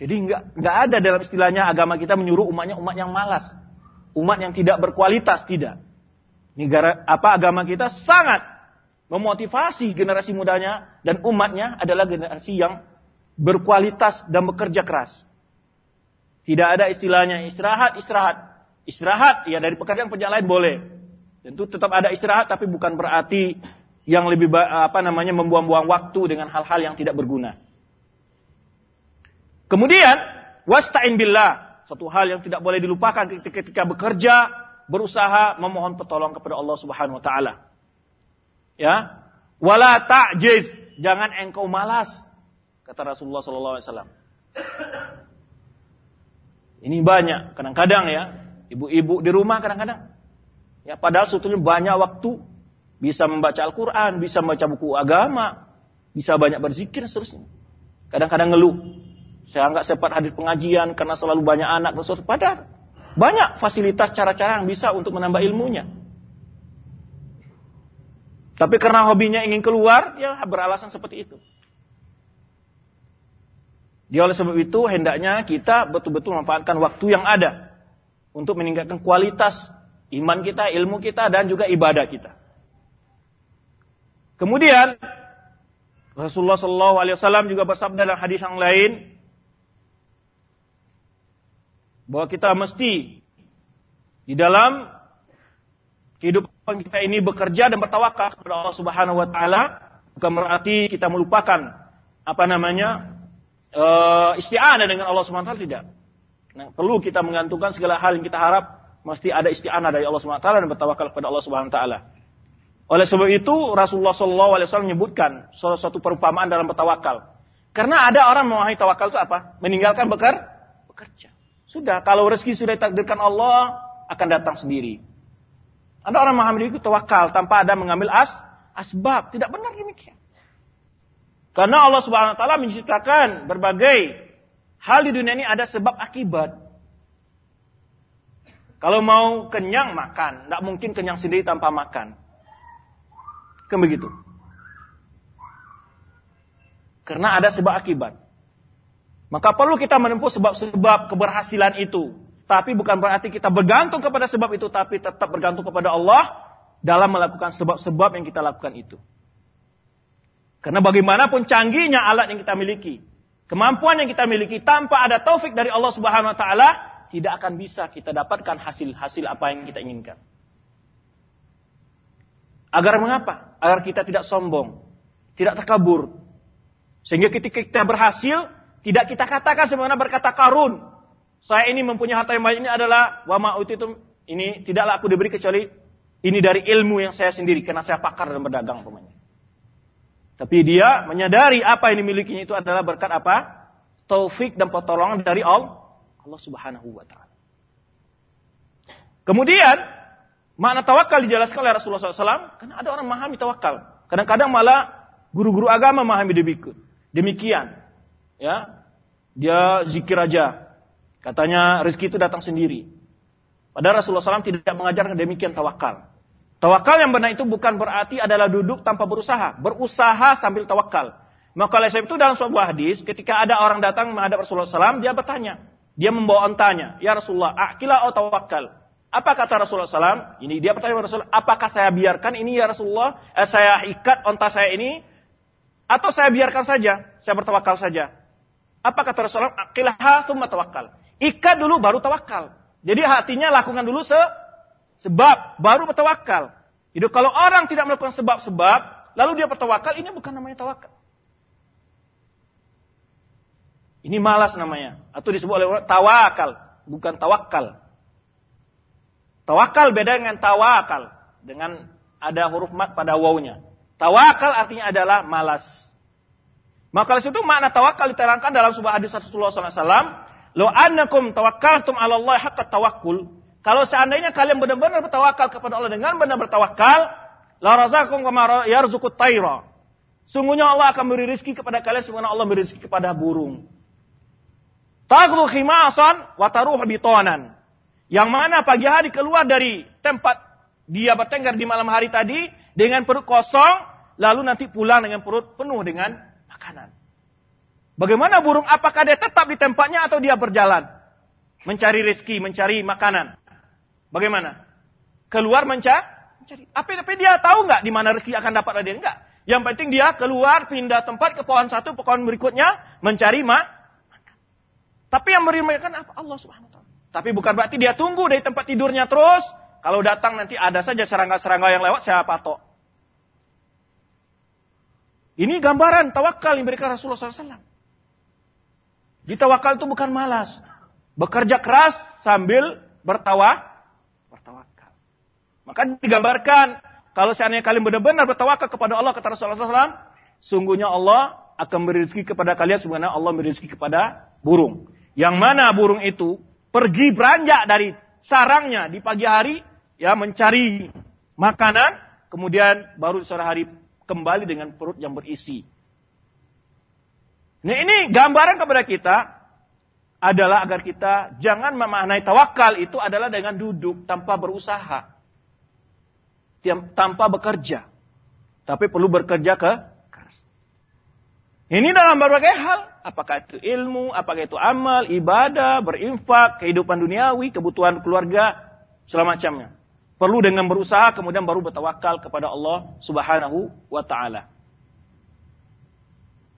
Jadi nggak nggak ada dalam istilahnya agama kita menyuruh umatnya umat yang malas, umat yang tidak berkualitas tidak. Negara apa agama kita sangat memotivasi generasi mudanya dan umatnya adalah generasi yang berkualitas dan bekerja keras. Tidak ada istilahnya istirahat, istirahat. Istirahat ya dari pekerjaan-pekerjaan lain boleh. Tentu tetap ada istirahat tapi bukan berarti yang lebih apa namanya membuang-buang waktu dengan hal-hal yang tidak berguna. Kemudian, wasta'in billah. Satu hal yang tidak boleh dilupakan ketika, bekerja, berusaha memohon pertolongan kepada Allah Subhanahu wa taala. Ya. Wala ta'jiz, jangan engkau malas, kata Rasulullah sallallahu alaihi wasallam. Ini banyak, kadang-kadang ya, ibu-ibu di rumah kadang-kadang. Ya, padahal sebetulnya banyak waktu bisa membaca Al-Qur'an, bisa membaca buku agama, bisa banyak berzikir seterusnya. Kadang-kadang ngeluh, saya nggak sempat hadir pengajian karena selalu banyak anak dan seterusnya. Padahal banyak fasilitas cara-cara yang bisa untuk menambah ilmunya. Tapi karena hobinya ingin keluar, ya beralasan seperti itu. Dia oleh sebab itu hendaknya kita betul-betul memanfaatkan waktu yang ada untuk meningkatkan kualitas iman kita, ilmu kita, dan juga ibadah kita. Kemudian Rasulullah SAW juga bersabda dalam hadis yang lain, bahwa kita mesti di dalam kehidupan kita ini bekerja dan bertawakal kepada Allah Subhanahu wa taala bukan berarti kita melupakan apa namanya uh, isti'anah dengan Allah Subhanahu wa taala tidak. Nah, perlu kita menggantungkan segala hal yang kita harap mesti ada isti'anah dari Allah Subhanahu wa taala dan bertawakal kepada Allah Subhanahu wa taala. Oleh sebab itu Rasulullah Shallallahu alaihi wasallam menyebutkan salah satu perumpamaan dalam bertawakal. Karena ada orang memahami tawakal itu apa? Meninggalkan bekerja. Sudah, kalau rezeki sudah ditakdirkan Allah, akan datang sendiri. Ada orang memahami itu tawakal tanpa ada mengambil as asbab. Tidak benar demikian. Karena Allah Subhanahu wa taala menciptakan berbagai hal di dunia ini ada sebab akibat. Kalau mau kenyang makan, tidak mungkin kenyang sendiri tanpa makan. Kan begitu. Karena ada sebab akibat. Maka perlu kita menempuh sebab-sebab keberhasilan itu. Tapi bukan berarti kita bergantung kepada sebab itu, tapi tetap bergantung kepada Allah dalam melakukan sebab-sebab yang kita lakukan itu. Karena bagaimanapun canggihnya alat yang kita miliki, kemampuan yang kita miliki tanpa ada taufik dari Allah Subhanahu wa taala, tidak akan bisa kita dapatkan hasil-hasil apa yang kita inginkan. Agar mengapa? Agar kita tidak sombong, tidak terkabur. Sehingga ketika kita berhasil, tidak kita katakan sebagaimana berkata Karun. Saya ini mempunyai harta yang banyak ini adalah wama itu ini tidaklah aku diberi kecuali ini dari ilmu yang saya sendiri karena saya pakar dalam berdagang pemainnya. Tapi dia menyadari apa yang dimilikinya itu adalah berkat apa? Taufik dan pertolongan dari Allah, Allah Subhanahu wa taala. Kemudian makna tawakal dijelaskan oleh Rasulullah SAW karena ada orang memahami tawakal. Kadang-kadang malah guru-guru agama memahami demikian. Ya dia zikir aja. Katanya rezeki itu datang sendiri. Padahal Rasulullah SAW tidak mengajarkan demikian tawakal. Tawakal yang benar itu bukan berarti adalah duduk tanpa berusaha. Berusaha sambil tawakal. Maka oleh sebab itu dalam sebuah hadis, ketika ada orang datang menghadap Rasulullah SAW, dia bertanya. Dia membawa ontanya. Ya Rasulullah, akila atau tawakal. Apa kata Rasulullah SAW? Ini dia bertanya kepada Rasulullah, apakah saya biarkan ini ya Rasulullah? Eh, saya ikat onta saya ini? Atau saya biarkan saja? Saya bertawakal saja. Apa kata Rasulullah? Aqilha summa tawakal. Ikat dulu baru tawakal. Jadi hatinya lakukan dulu se sebab baru bertawakal. Jadi kalau orang tidak melakukan sebab-sebab lalu dia bertawakal ini bukan namanya tawakal. Ini malas namanya atau disebut oleh orang tawakal, bukan tawakal. Tawakal beda dengan tawakal dengan ada huruf mat pada wawunya. Tawakal artinya adalah malas. Maka dari situ makna tawakal diterangkan dalam sebuah hadis Rasulullah SAW. Lo annakum tawakkaltum ala Allah haqqa tawakkul. Kalau seandainya kalian benar-benar bertawakal kepada Allah dengan benar bertawakal, la razakum kama yarzuqut tayra. Sungguhnya Allah akan beri rezeki kepada kalian sebagaimana Allah beri rezeki kepada burung. Taglu khimasan wa taruh bitonan. Yang mana pagi hari keluar dari tempat dia bertengkar di malam hari tadi dengan perut kosong, lalu nanti pulang dengan perut penuh dengan makanan. Bagaimana burung? Apakah dia tetap di tempatnya atau dia berjalan? Mencari rezeki, mencari makanan. Bagaimana? Keluar mencari? mencari. Apa, tapi dia tahu nggak di mana rezeki akan dapat dia? Enggak. Yang penting dia keluar, pindah tempat ke pohon satu, pohon berikutnya, mencari mak. Tapi yang beri makan apa? Allah subhanahu wa ta'ala. Tapi bukan berarti dia tunggu dari tempat tidurnya terus. Kalau datang nanti ada saja serangga-serangga yang lewat, saya patok. Ini gambaran tawakal yang diberikan Rasulullah SAW. Di tawakal itu bukan malas. Bekerja keras sambil bertawa, bertawakal. Maka digambarkan, kalau seandainya kalian benar-benar bertawakal kepada Allah, kata Rasulullah SAW, sungguhnya Allah akan beri rezeki kepada kalian, sebenarnya Allah beri rezeki kepada burung. Yang mana burung itu pergi beranjak dari sarangnya di pagi hari, ya mencari makanan, kemudian baru sore hari kembali dengan perut yang berisi. Nah ini gambaran kepada kita adalah agar kita jangan memaknai tawakal itu adalah dengan duduk tanpa berusaha. Tanpa bekerja. Tapi perlu bekerja ke keras. Ini dalam berbagai hal. Apakah itu ilmu, apakah itu amal, ibadah, berinfak, kehidupan duniawi, kebutuhan keluarga, segala macamnya. Perlu dengan berusaha kemudian baru bertawakal kepada Allah Subhanahu wa taala.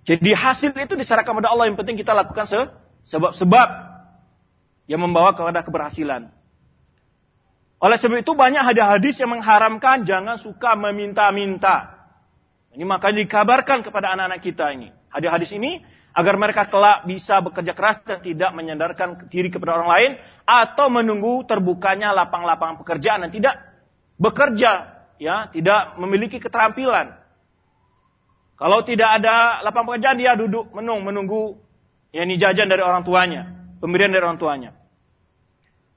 Jadi hasil itu diserahkan kepada Allah. Yang penting kita lakukan sebab-sebab yang membawa kepada keberhasilan. Oleh sebab itu banyak hadis-hadis yang mengharamkan jangan suka meminta-minta. Ini makanya dikabarkan kepada anak-anak kita ini. Hadis-hadis ini agar mereka kelak bisa bekerja keras dan tidak menyandarkan diri kepada orang lain atau menunggu terbukanya lapang-lapang pekerjaan dan tidak bekerja ya, tidak memiliki keterampilan. Kalau tidak ada lapang pekerjaan dia duduk menung menunggu ya ini jajan dari orang tuanya, pemberian dari orang tuanya.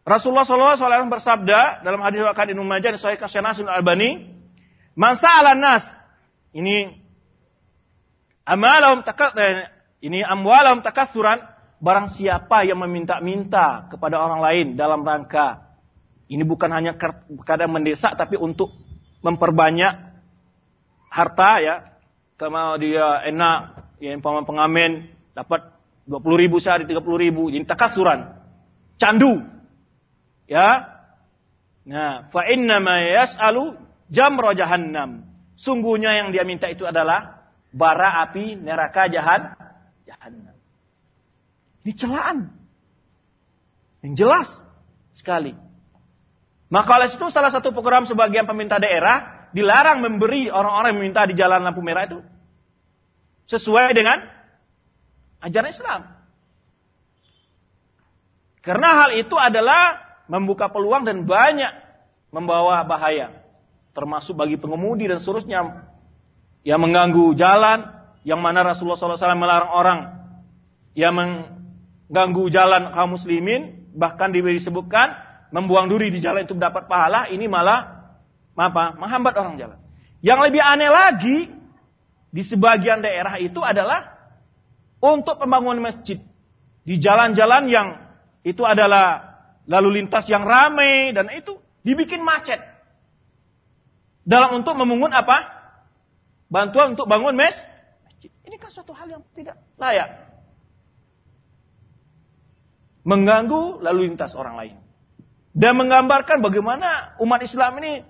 Rasulullah SAW bersabda dalam hadis riwayat Ibnu Majah dan Sahih Kasyanasul Albani, "Man sa'ala nas" ini amalahum takat eh, ini amwalahum takatsuran barang siapa yang meminta-minta kepada orang lain dalam rangka ini bukan hanya kadang mendesak tapi untuk memperbanyak harta ya kalau dia enak, ya umpama pengamen dapat 20 ribu sehari, 30 ribu, jadi takasuran. Candu. Ya. Nah, fa inna ma yas'alu jamra jahannam. Sungguhnya yang dia minta itu adalah bara api neraka jahan jahannam. Ini celaan. Yang jelas sekali. Maka oleh itu salah satu program sebagian pemerintah daerah dilarang memberi orang-orang yang meminta di jalan lampu merah itu sesuai dengan ajaran Islam. Karena hal itu adalah membuka peluang dan banyak membawa bahaya. Termasuk bagi pengemudi dan seterusnya yang mengganggu jalan, yang mana Rasulullah SAW melarang orang yang mengganggu jalan kaum muslimin, bahkan disebutkan membuang duri di jalan itu mendapat pahala, ini malah apa? Menghambat orang jalan. Yang lebih aneh lagi di sebagian daerah itu adalah untuk pembangunan masjid di jalan-jalan yang itu adalah lalu lintas yang ramai dan itu dibikin macet. Dalam untuk memungut apa? Bantuan untuk bangun masjid. Ini kan suatu hal yang tidak layak. Mengganggu lalu lintas orang lain. Dan menggambarkan bagaimana umat Islam ini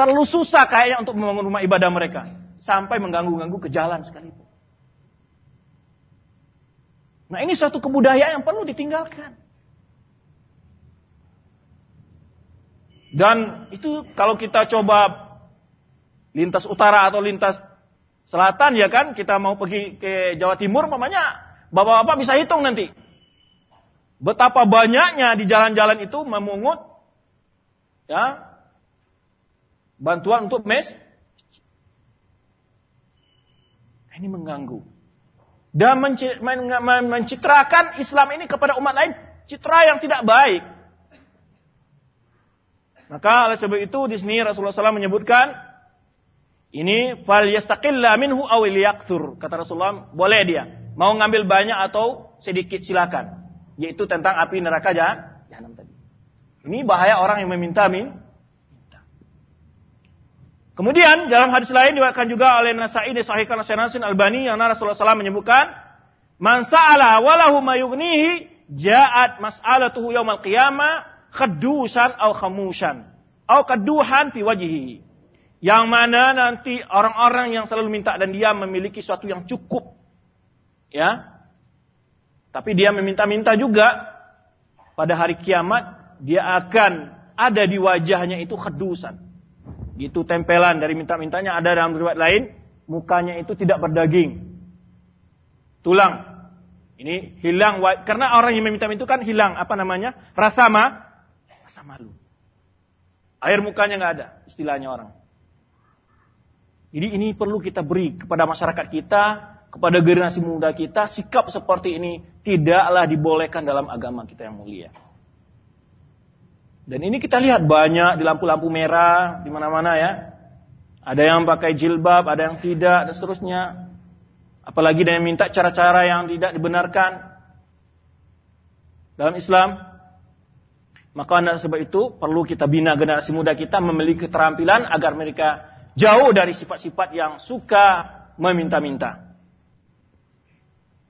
Terlalu susah kayaknya untuk membangun rumah ibadah mereka. Sampai mengganggu-ganggu ke jalan sekalipun. Nah ini suatu kebudayaan yang perlu ditinggalkan. Dan itu kalau kita coba lintas utara atau lintas selatan ya kan, kita mau pergi ke Jawa Timur, mamanya bapak-bapak bisa hitung nanti. Betapa banyaknya di jalan-jalan itu memungut ya bantuan untuk mes ini mengganggu. Dan mencitrakan Islam ini kepada umat lain citra yang tidak baik. Maka oleh sebab itu di sini Rasulullah SAW menyebutkan ini fal yastaqilla minhu aw yaktur kata Rasulullah boleh dia. Mau ngambil banyak atau sedikit silakan yaitu tentang api neraka jahanam tadi. Ini bahaya orang yang meminta min Kemudian dalam hadis lain diwakilkan juga oleh Nasai di Sahih Nasanasin Albani yang Rasulullah SAW menyebutkan Man sa'ala walahu mayugnihi ja'at mas'alatuhu yaumal qiyamah khadusan au khamusan au kaduhan fi. Yang mana nanti orang-orang yang selalu minta dan dia memiliki sesuatu yang cukup. Ya. Tapi dia meminta-minta juga pada hari kiamat dia akan ada di wajahnya itu khadusan. Itu tempelan dari minta-mintanya ada dalam riwayat lain mukanya itu tidak berdaging. Tulang. Ini hilang karena orang yang meminta itu kan hilang apa namanya? Rasa ma, rasa malu. Air mukanya nggak ada, istilahnya orang. Jadi ini perlu kita beri kepada masyarakat kita, kepada generasi muda kita, sikap seperti ini tidaklah dibolehkan dalam agama kita yang mulia. Dan ini kita lihat banyak di lampu-lampu merah, di mana-mana ya. Ada yang pakai jilbab, ada yang tidak, dan seterusnya. Apalagi dia minta cara-cara yang tidak dibenarkan dalam Islam. Maka anda sebab itu perlu kita bina generasi muda kita memiliki keterampilan agar mereka jauh dari sifat-sifat yang suka meminta-minta.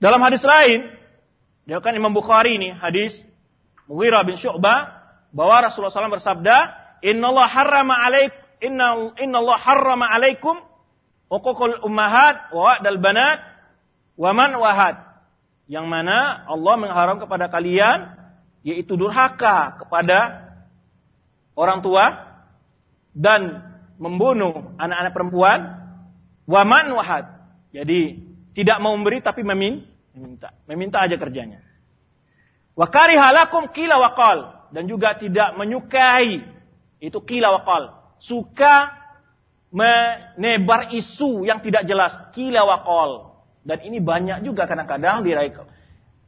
Dalam hadis lain, dia kan Imam Bukhari ini hadis Mughirah bin Syu'bah bahwa Rasulullah SAW bersabda, Inna Allah harrama alaik, inna, inna Allah harrama alaikum uququl ummahat wa dal banat wa man wahad. Yang mana Allah mengharam kepada kalian yaitu durhaka kepada orang tua dan membunuh anak-anak perempuan waman wahad. Jadi tidak mau memberi tapi meminta. Meminta aja kerjanya. Wa karihalakum kila waqal dan juga tidak menyukai itu kila waqal. Suka menebar isu yang tidak jelas kila waqal. Dan ini banyak juga kadang-kadang diraih.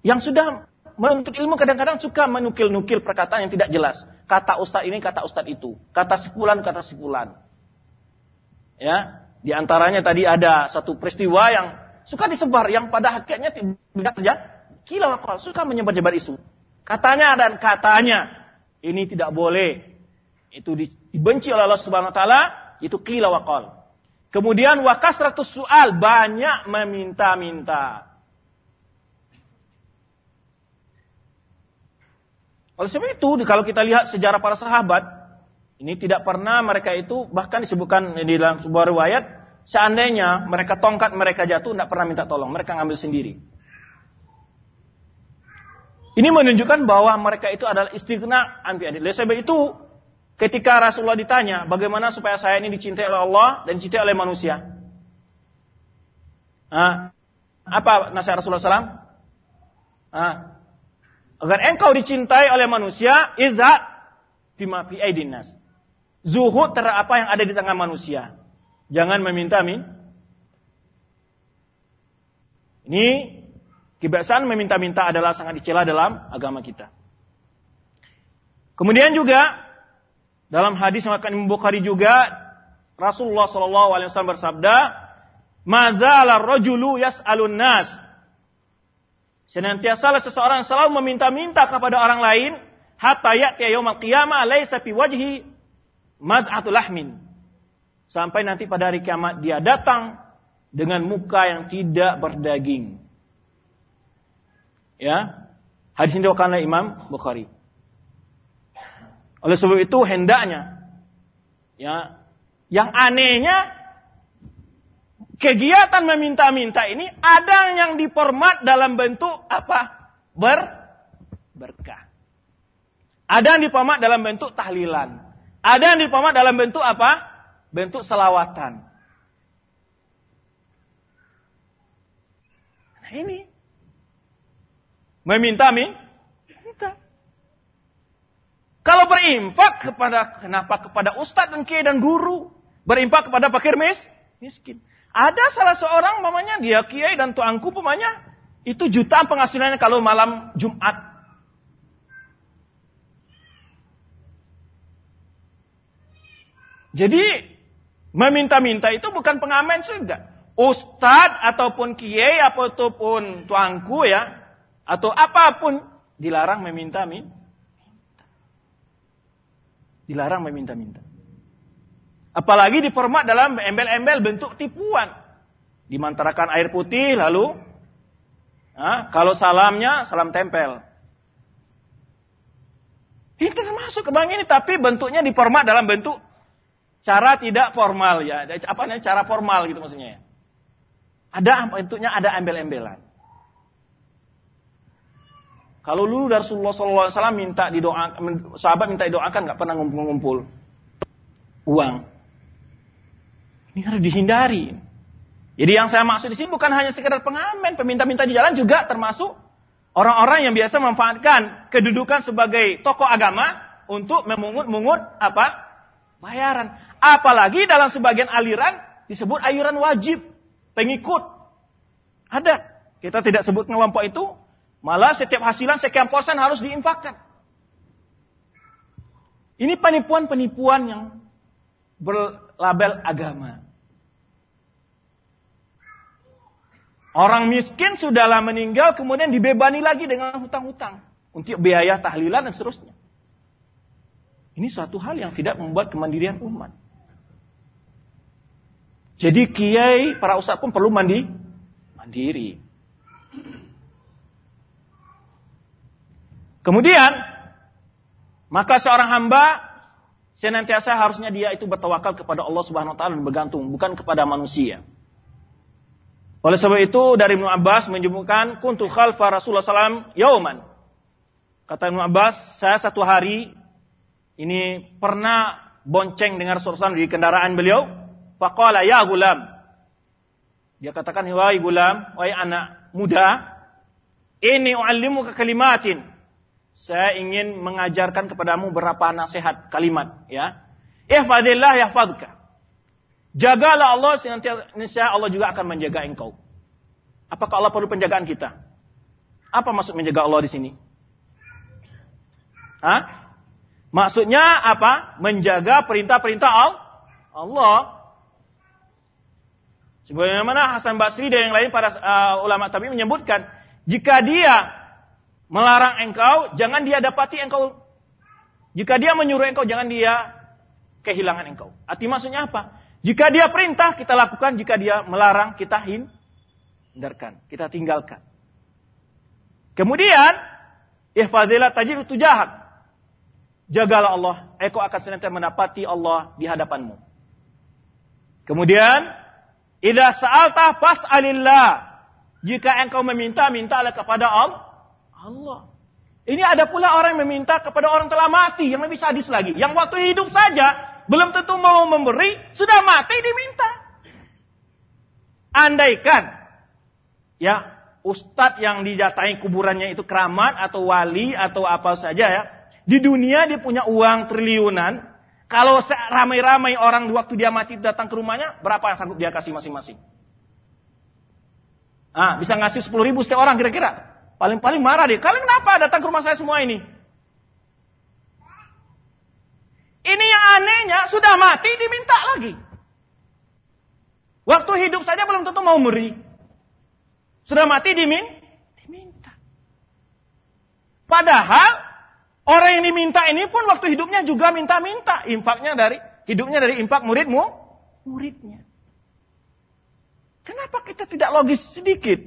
Yang sudah menuntut ilmu kadang-kadang suka menukil-nukil perkataan yang tidak jelas. Kata ustadz ini, kata ustadz itu. Kata sepulan, kata sepulan. Ya, di antaranya tadi ada satu peristiwa yang suka disebar, yang pada hakikatnya tidak terjadi. Kila wakal, suka menyebar-nyebar isu. Katanya dan katanya. Ini tidak boleh. Itu dibenci oleh Allah Subhanahu wa taala, itu kila wakal. Kemudian wakas ratus soal banyak meminta-minta. Oleh sebab itu, kalau kita lihat sejarah para sahabat, ini tidak pernah mereka itu, bahkan disebutkan di dalam sebuah riwayat, seandainya mereka tongkat mereka jatuh, tidak pernah minta tolong, mereka ngambil sendiri. Ini menunjukkan bahwa mereka itu adalah istighna anti. Oleh sebab itu, ketika Rasulullah ditanya, bagaimana supaya saya ini dicintai oleh Allah dan dicintai oleh manusia? Nah, apa nasihat Rasulullah SAW? Nah, Agar engkau dicintai oleh manusia, izat fima fi. Zuhud terhadap apa yang ada di tengah manusia. Jangan meminta min. Ini kebiasaan meminta-minta adalah sangat dicela dalam agama kita. Kemudian juga dalam hadis yang akan Bukhari juga Rasulullah SAW bersabda, "Mazala rajulu yas'alun nas Senantiasa seseorang selalu meminta-minta kepada orang lain hatta ya'ti yaumil qiyamah laisa fi wajhi maz'atul lahmin. Sampai nanti pada hari kiamat dia datang dengan muka yang tidak berdaging. Ya. Hadis ini oleh Imam Bukhari. Oleh sebab itu hendaknya ya yang anehnya kegiatan meminta-minta ini ada yang diformat dalam bentuk apa? Ber berkah. Ada yang diformat dalam bentuk tahlilan. Ada yang diformat dalam bentuk apa? Bentuk selawatan. Nah ini. Meminta minta. Kalau berimpak kepada kenapa kepada ustadz dan kiai dan guru, berimpak kepada fakir mis, miskin. Ada salah seorang mamanya dia kiai dan tuangku pemanya itu jutaan penghasilannya kalau malam Jumat. Jadi meminta-minta itu bukan pengamen juga. Ustadz ataupun kiai ataupun tuangku ya atau apa pun dilarang meminta-minta. Dilarang meminta-minta. Apalagi diformat dalam embel-embel bentuk tipuan. Dimantarakan air putih lalu Nah, kalau salamnya salam tempel. Ini termasuk kebang ini, tapi bentuknya diformat dalam bentuk cara tidak formal ya. Apa namanya? Cara formal gitu maksudnya ya. Ada bentuknya ada embel-embelan. Kalau dulu Rasulullah SAW minta didoakan, sahabat minta didoakan nggak pernah ngumpul-ngumpul uang. Ini harus dihindari. Jadi yang saya maksud di sini bukan hanya sekedar pengamen, peminta-minta di jalan juga termasuk orang-orang yang biasa memanfaatkan kedudukan sebagai tokoh agama untuk memungut-mungut apa? bayaran. Apalagi dalam sebagian aliran disebut aliran wajib, pengikut. Ada. Kita tidak sebut kelompok itu, Malah setiap hasilan sekian persen harus diinfakkan. Ini penipuan-penipuan yang berlabel agama. Orang miskin sudahlah meninggal kemudian dibebani lagi dengan hutang-hutang. Untuk biaya tahlilan dan seterusnya. Ini suatu hal yang tidak membuat kemandirian umat. Jadi kiai, para ustaz pun perlu mandi, mandiri. Kemudian, maka seorang hamba senantiasa harusnya dia itu bertawakal kepada Allah Subhanahu wa taala dan bergantung bukan kepada manusia. Oleh sebab itu dari Ibnu Abbas menyebutkan kuntu khalfa Rasulullah SAW yauman. Kata Ibnu Abbas, saya satu hari ini pernah bonceng dengan Rasulullah SAW di kendaraan beliau. Faqala ya gulam. Dia katakan, wahai gulam, wahai anak muda, ini u'allimuka kalimatin saya ingin mengajarkan kepadamu beberapa nasihat kalimat ya. Ihfadillah yahfadka. Jagalah Allah senantiasa Allah juga akan menjaga engkau. Apakah Allah perlu penjagaan kita? Apa maksud menjaga Allah di sini? Hah? Maksudnya apa? Menjaga perintah-perintah Allah. Sebagaimana Hasan Basri dan yang lain para uh, ulama tabi menyebutkan, jika dia melarang engkau, jangan dia dapati engkau. Jika dia menyuruh engkau, jangan dia kehilangan engkau. Arti maksudnya apa? Jika dia perintah, kita lakukan. Jika dia melarang, kita hindarkan. Kita tinggalkan. Kemudian, ihfadilah tajir tujahat. Jagalah Allah. Engkau akan senantiasa mendapati Allah di hadapanmu. Kemudian, Ida sa'altah fas'alillah. Jika engkau meminta, mintalah kepada Allah. Allah. Ini ada pula orang yang meminta kepada orang telah mati yang lebih sadis lagi. Yang waktu hidup saja belum tentu mau memberi, sudah mati diminta. Andaikan ya ustadz yang didatangi kuburannya itu keramat atau wali atau apa saja ya. Di dunia dia punya uang triliunan. Kalau ramai-ramai orang di waktu dia mati datang ke rumahnya, berapa yang sanggup dia kasih masing-masing? Ah, bisa ngasih 10 ribu setiap orang kira-kira. Paling-paling marah dia. Kalian kenapa datang ke rumah saya semua ini? Ini yang anehnya, sudah mati diminta lagi. Waktu hidup saja belum tentu mau beri. Sudah mati dimin, diminta. Padahal orang yang diminta ini pun waktu hidupnya juga minta-minta. Infaknya dari hidupnya dari infak muridmu, muridnya. Kenapa kita tidak logis sedikit?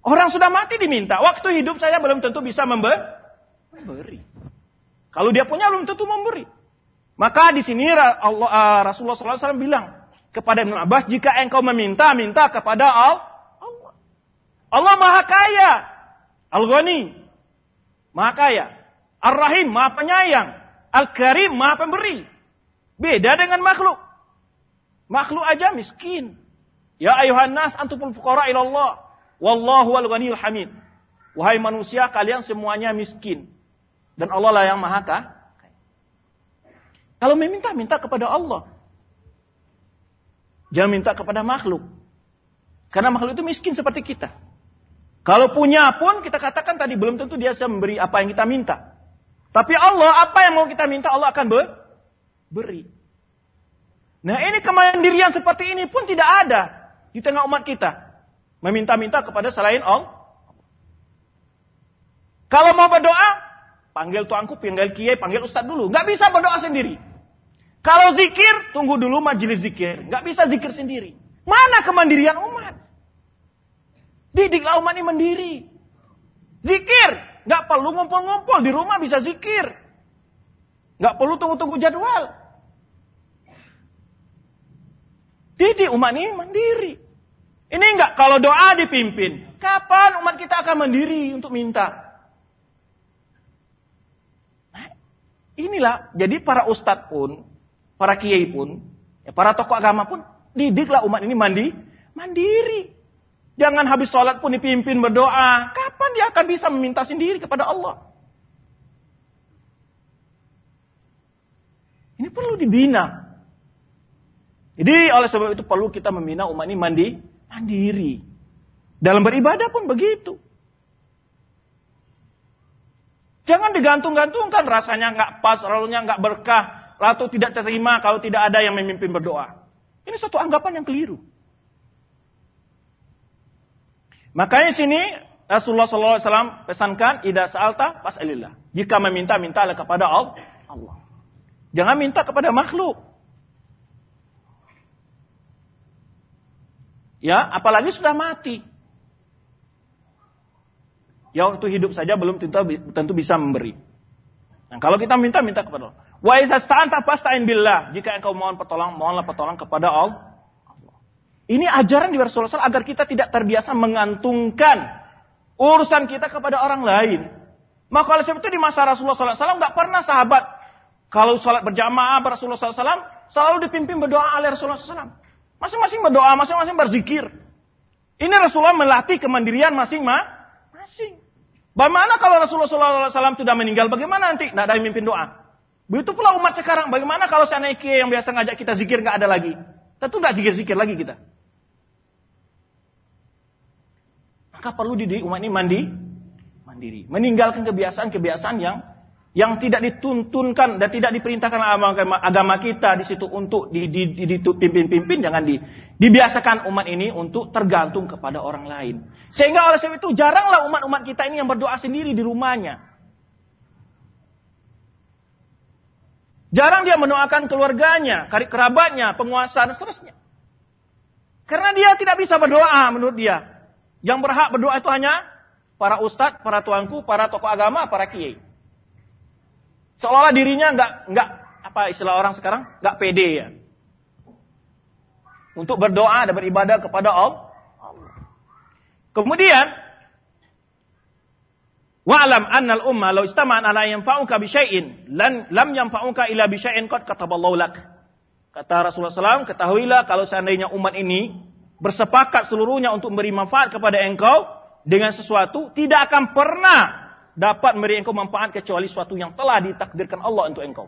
Orang sudah mati diminta. Waktu hidup saya belum tentu bisa memberi. Kalau dia punya belum tentu memberi. Maka di sini Allah, uh, Rasulullah SAW bilang kepada Ibn Abbas, jika engkau meminta, minta kepada Allah. Allah maha kaya. Al-Ghani. Maha kaya. Ar-Rahim, maha penyayang. Al-Karim, maha pemberi. Beda dengan makhluk. Makhluk aja miskin. Ya ayuhan nas antumul fuqara ilallah. Wallahu al ghaniyul hamid. Wahai manusia, kalian semuanya miskin. Dan Allah lah yang maha kaya. Kalau meminta, minta kepada Allah. Jangan minta kepada makhluk. Karena makhluk itu miskin seperti kita. Kalau punya pun kita katakan tadi belum tentu dia bisa memberi apa yang kita minta. Tapi Allah apa yang mau kita minta Allah akan ber beri. Nah ini kemandirian seperti ini pun tidak ada di tengah umat kita. Meminta-minta kepada selain Allah. Kalau mau berdoa, panggil tuanku, panggil kiai, panggil ustadz dulu. Nggak bisa berdoa sendiri. Kalau zikir, tunggu dulu majelis zikir. Nggak bisa zikir sendiri. Mana kemandirian umat? Didiklah umat ini mandiri. Zikir. Nggak perlu ngumpul-ngumpul. Di rumah bisa zikir. Nggak perlu tunggu-tunggu jadwal. Didik umat ini mandiri. Ini enggak kalau doa dipimpin. Kapan umat kita akan mandiri untuk minta? Nah, inilah, jadi para ustadz pun, para kiai pun, ya para tokoh agama pun, didiklah umat ini mandi, mandiri. Jangan habis sholat pun dipimpin berdoa. Kapan dia akan bisa meminta sendiri kepada Allah? Ini perlu dibina. Jadi oleh sebab itu perlu kita membina umat ini mandi, mandiri. Dalam beribadah pun begitu. Jangan digantung-gantungkan rasanya nggak pas, lalunya nggak berkah, lalu tidak terima kalau tidak ada yang memimpin berdoa. Ini suatu anggapan yang keliru. Makanya sini Rasulullah SAW pesankan ida sa'alta fas'alillah. Jika meminta mintalah kepada Allah. Jangan minta kepada makhluk. Ya, apalagi sudah mati. Ya waktu hidup saja belum tentu, tentu bisa memberi. Nah, kalau kita minta minta kepada Allah. Wa izasta'anta fasta'in billah. Jika engkau mohon pertolongan, mohonlah pertolongan kepada Allah. Ini ajaran di Rasulullah SAW agar kita tidak terbiasa mengantungkan urusan kita kepada orang lain. Maka oleh sebab itu di masa Rasulullah SAW nggak pernah sahabat kalau sholat berjamaah Rasulullah SAW selalu dipimpin berdoa oleh Rasulullah SAW. Masing-masing berdoa, masing-masing berzikir. Ini Rasulullah melatih kemandirian masing-masing. Bagaimana kalau Rasulullah SAW sudah meninggal? Bagaimana nanti? Tidak ada yang mimpin doa. Begitu pula umat sekarang. Bagaimana kalau seandainya yang biasa ngajak kita zikir nggak ada lagi? Tentu nggak zikir-zikir lagi kita. Maka perlu dididik umat ini mandi, mandiri. Meninggalkan kebiasaan-kebiasaan yang yang tidak dituntunkan dan tidak diperintahkan agama, agama kita di situ untuk dipimpin-pimpin jangan di, dibiasakan umat ini untuk tergantung kepada orang lain. Sehingga oleh sebab itu jaranglah umat-umat kita ini yang berdoa sendiri di rumahnya. Jarang dia mendoakan keluarganya, kerabatnya, penguasa dan seterusnya. Karena dia tidak bisa berdoa menurut dia. Yang berhak berdoa itu hanya para ustadz, para tuanku, para tokoh agama, para kiai. Seolah-olah dirinya nggak nggak apa istilah orang sekarang nggak pede ya. Untuk berdoa dan beribadah kepada Allah. Kemudian Wa'lam annal umma law istama'an ala yanfa'uka bi syai'in lan lam yanfa'uka illa bi syai'in qad kataballahu lak. Kata Rasulullah SAW, ketahuilah kalau seandainya umat ini bersepakat seluruhnya untuk memberi manfaat kepada engkau dengan sesuatu, tidak akan pernah dapat memberi engkau manfaat kecuali sesuatu yang telah ditakdirkan Allah untuk engkau.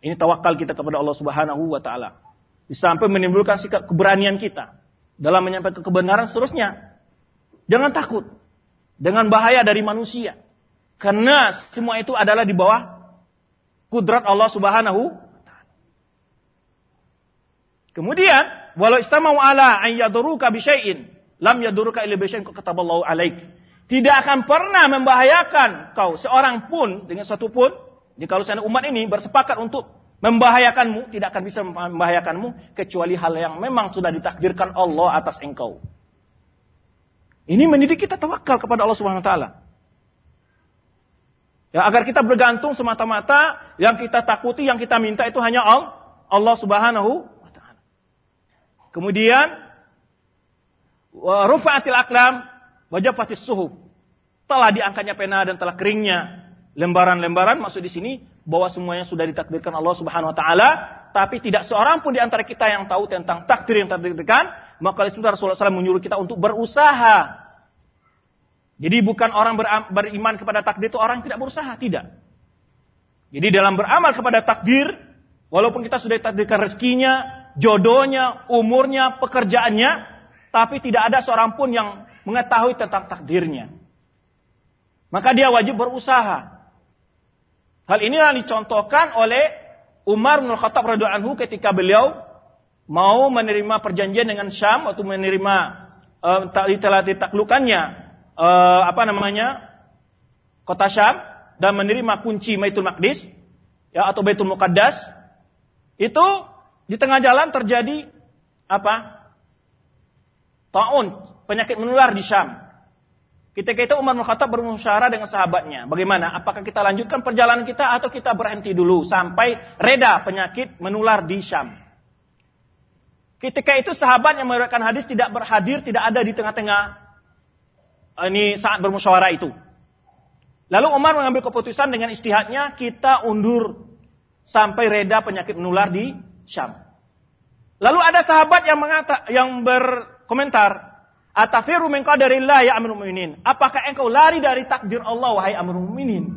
Ini tawakal kita kepada Allah Subhanahu wa taala. Sampai menimbulkan sikap keberanian kita dalam menyampaikan kebenaran seterusnya. Jangan takut dengan bahaya dari manusia. Karena semua itu adalah di bawah kudrat Allah Subhanahu wa taala. Kemudian walau istamau ala an yaduruka bi syai'in lam yaduruka illa bi syai'in kataballahu alaik. Tidak akan pernah membahayakan kau seorang pun dengan satu pun. Jadi kalau sana umat ini bersepakat untuk membahayakanmu, tidak akan bisa membahayakanmu kecuali hal yang memang sudah ditakdirkan Allah atas engkau. Ini mendidik kita tawakal kepada Allah Subhanahu wa taala. Ya, agar kita bergantung semata-mata yang kita takuti, yang kita minta itu hanya Allah, Allah Subhanahu Kemudian rufa'atil aklam wajafatis suhub. Telah diangkatnya pena dan telah keringnya lembaran-lembaran masuk di sini bahwa semuanya sudah ditakdirkan Allah Subhanahu wa taala, tapi tidak seorang pun di antara kita yang tahu tentang takdir yang tertakdirkan, maka itu Rasulullah SAW menyuruh kita untuk berusaha. Jadi bukan orang beriman kepada takdir itu orang tidak berusaha, tidak. Jadi dalam beramal kepada takdir, walaupun kita sudah ditakdirkan rezekinya, jodohnya, umurnya, pekerjaannya, tapi tidak ada seorang pun yang mengetahui tentang takdirnya. Maka dia wajib berusaha. Hal ini yang dicontohkan oleh Umar bin Khattab anhu ketika beliau mau menerima perjanjian dengan Syam atau menerima uh, telah ditaklukannya uh, apa namanya kota Syam dan menerima kunci Baitul Maqdis ya atau Baitul Muqaddas itu di tengah jalan terjadi apa? taun, penyakit menular di Syam. Ketika itu Umar bin Khattab bermusyawarah dengan sahabatnya. Bagaimana? Apakah kita lanjutkan perjalanan kita atau kita berhenti dulu sampai reda penyakit menular di Syam? Ketika itu sahabat yang meriwayatkan hadis tidak berhadir, tidak ada di tengah-tengah eh, ini saat bermusyawarah itu. Lalu Umar mengambil keputusan dengan istihadnya kita undur sampai reda penyakit menular di Syam. Lalu ada sahabat yang mengata, yang berkomentar, Atafiru min qadarillah ya amirul mu'minin. Apakah engkau lari dari takdir Allah wahai amirul mu'minin?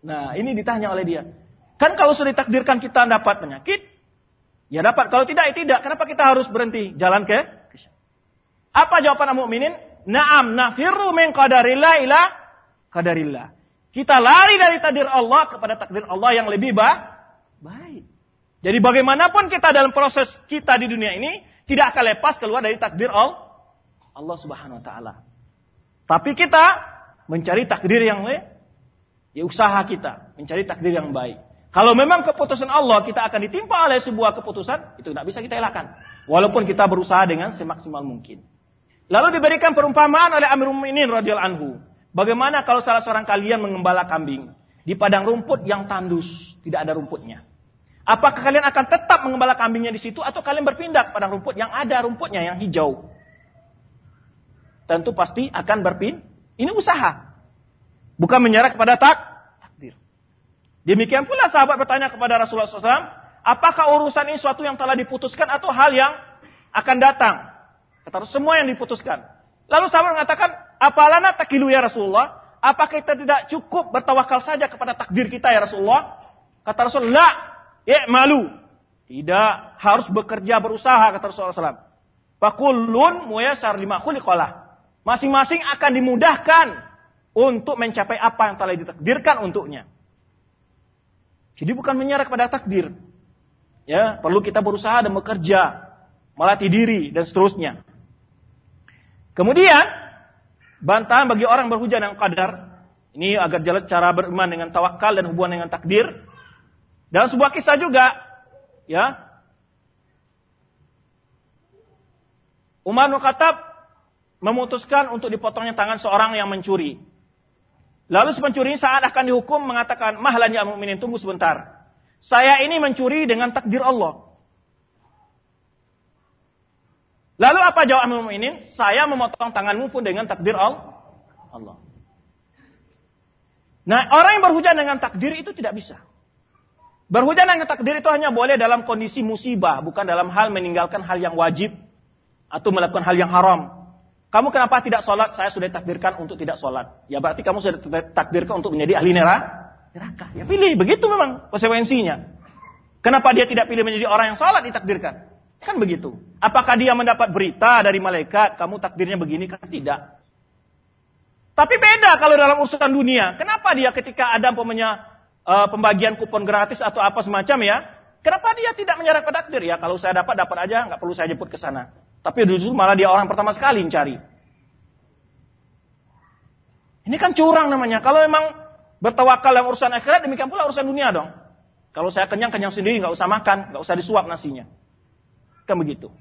Nah, ini ditanya oleh dia. Kan kalau sudah ditakdirkan kita dapat penyakit, ya dapat. Kalau tidak, ya tidak. Kenapa kita harus berhenti jalan ke? Apa jawaban amirul mu'minin? Naam, nafiru min qadarillah ila qadarillah. Kita lari dari takdir Allah kepada takdir Allah yang lebih baik. Jadi bagaimanapun kita dalam proses kita di dunia ini, tidak akan lepas keluar dari takdir Allah. Allah Subhanahu wa taala. Tapi kita mencari takdir yang ya usaha kita mencari takdir yang baik. Kalau memang keputusan Allah kita akan ditimpa oleh sebuah keputusan, itu tidak bisa kita elakkan. Walaupun kita berusaha dengan semaksimal mungkin. Lalu diberikan perumpamaan oleh Amirul Mukminin radhiyallahu anhu. Bagaimana kalau salah seorang kalian mengembala kambing di padang rumput yang tandus, tidak ada rumputnya? Apakah kalian akan tetap mengembala kambingnya di situ atau kalian berpindah ke rumput yang ada rumputnya yang hijau? tentu pasti akan berpin. Ini usaha. Bukan menyerah kepada tak, takdir. Demikian pula sahabat bertanya kepada Rasulullah SAW, apakah urusan ini suatu yang telah diputuskan atau hal yang akan datang? Kata semua yang diputuskan. Lalu sahabat mengatakan, apalana takilu ya Rasulullah? Apakah kita tidak cukup bertawakal saja kepada takdir kita ya Rasulullah? Kata Rasulullah, ya malu. Tidak harus bekerja berusaha kata Rasulullah SAW. Fakullun muyasar lima khuliqalah. Masing-masing akan dimudahkan untuk mencapai apa yang telah ditakdirkan untuknya. Jadi bukan menyerah kepada takdir. Ya, perlu kita berusaha dan bekerja, melatih diri dan seterusnya. Kemudian bantahan bagi orang berhujan yang kadar ini agar jelas cara beriman dengan tawakal dan hubungan dengan takdir. Dalam sebuah kisah juga, ya. Umar bin Khattab memutuskan untuk dipotongnya tangan seorang yang mencuri. Lalu si pencuri saat akan dihukum mengatakan, Mahlan ya mu'minin, tunggu sebentar. Saya ini mencuri dengan takdir Allah. Lalu apa jawab Amir Mu'minin? Saya memotong tanganmu pun dengan takdir Allah. Nah, orang yang berhujan dengan takdir itu tidak bisa. Berhujan dengan takdir itu hanya boleh dalam kondisi musibah, bukan dalam hal meninggalkan hal yang wajib atau melakukan hal yang haram. Kamu kenapa tidak sholat? Saya sudah takdirkan untuk tidak sholat. Ya berarti kamu sudah takdirkan untuk menjadi ahli neraka. Ya pilih, begitu memang konsekuensinya. Kenapa dia tidak pilih menjadi orang yang sholat ditakdirkan? Kan begitu. Apakah dia mendapat berita dari malaikat, kamu takdirnya begini? Kan tidak. Tapi beda kalau dalam urusan dunia. Kenapa dia ketika ada umpamanya uh, pembagian kupon gratis atau apa semacam ya, kenapa dia tidak menyerah ke takdir? Ya kalau saya dapat, dapat aja, nggak perlu saya jemput ke sana. Tapi justru malah dia orang pertama sekali mencari. Ini kan curang namanya. Kalau memang bertawakal yang urusan akhirat, demikian pula urusan dunia dong. Kalau saya kenyang-kenyang sendiri, nggak usah makan, nggak usah disuap nasinya. Kan begitu.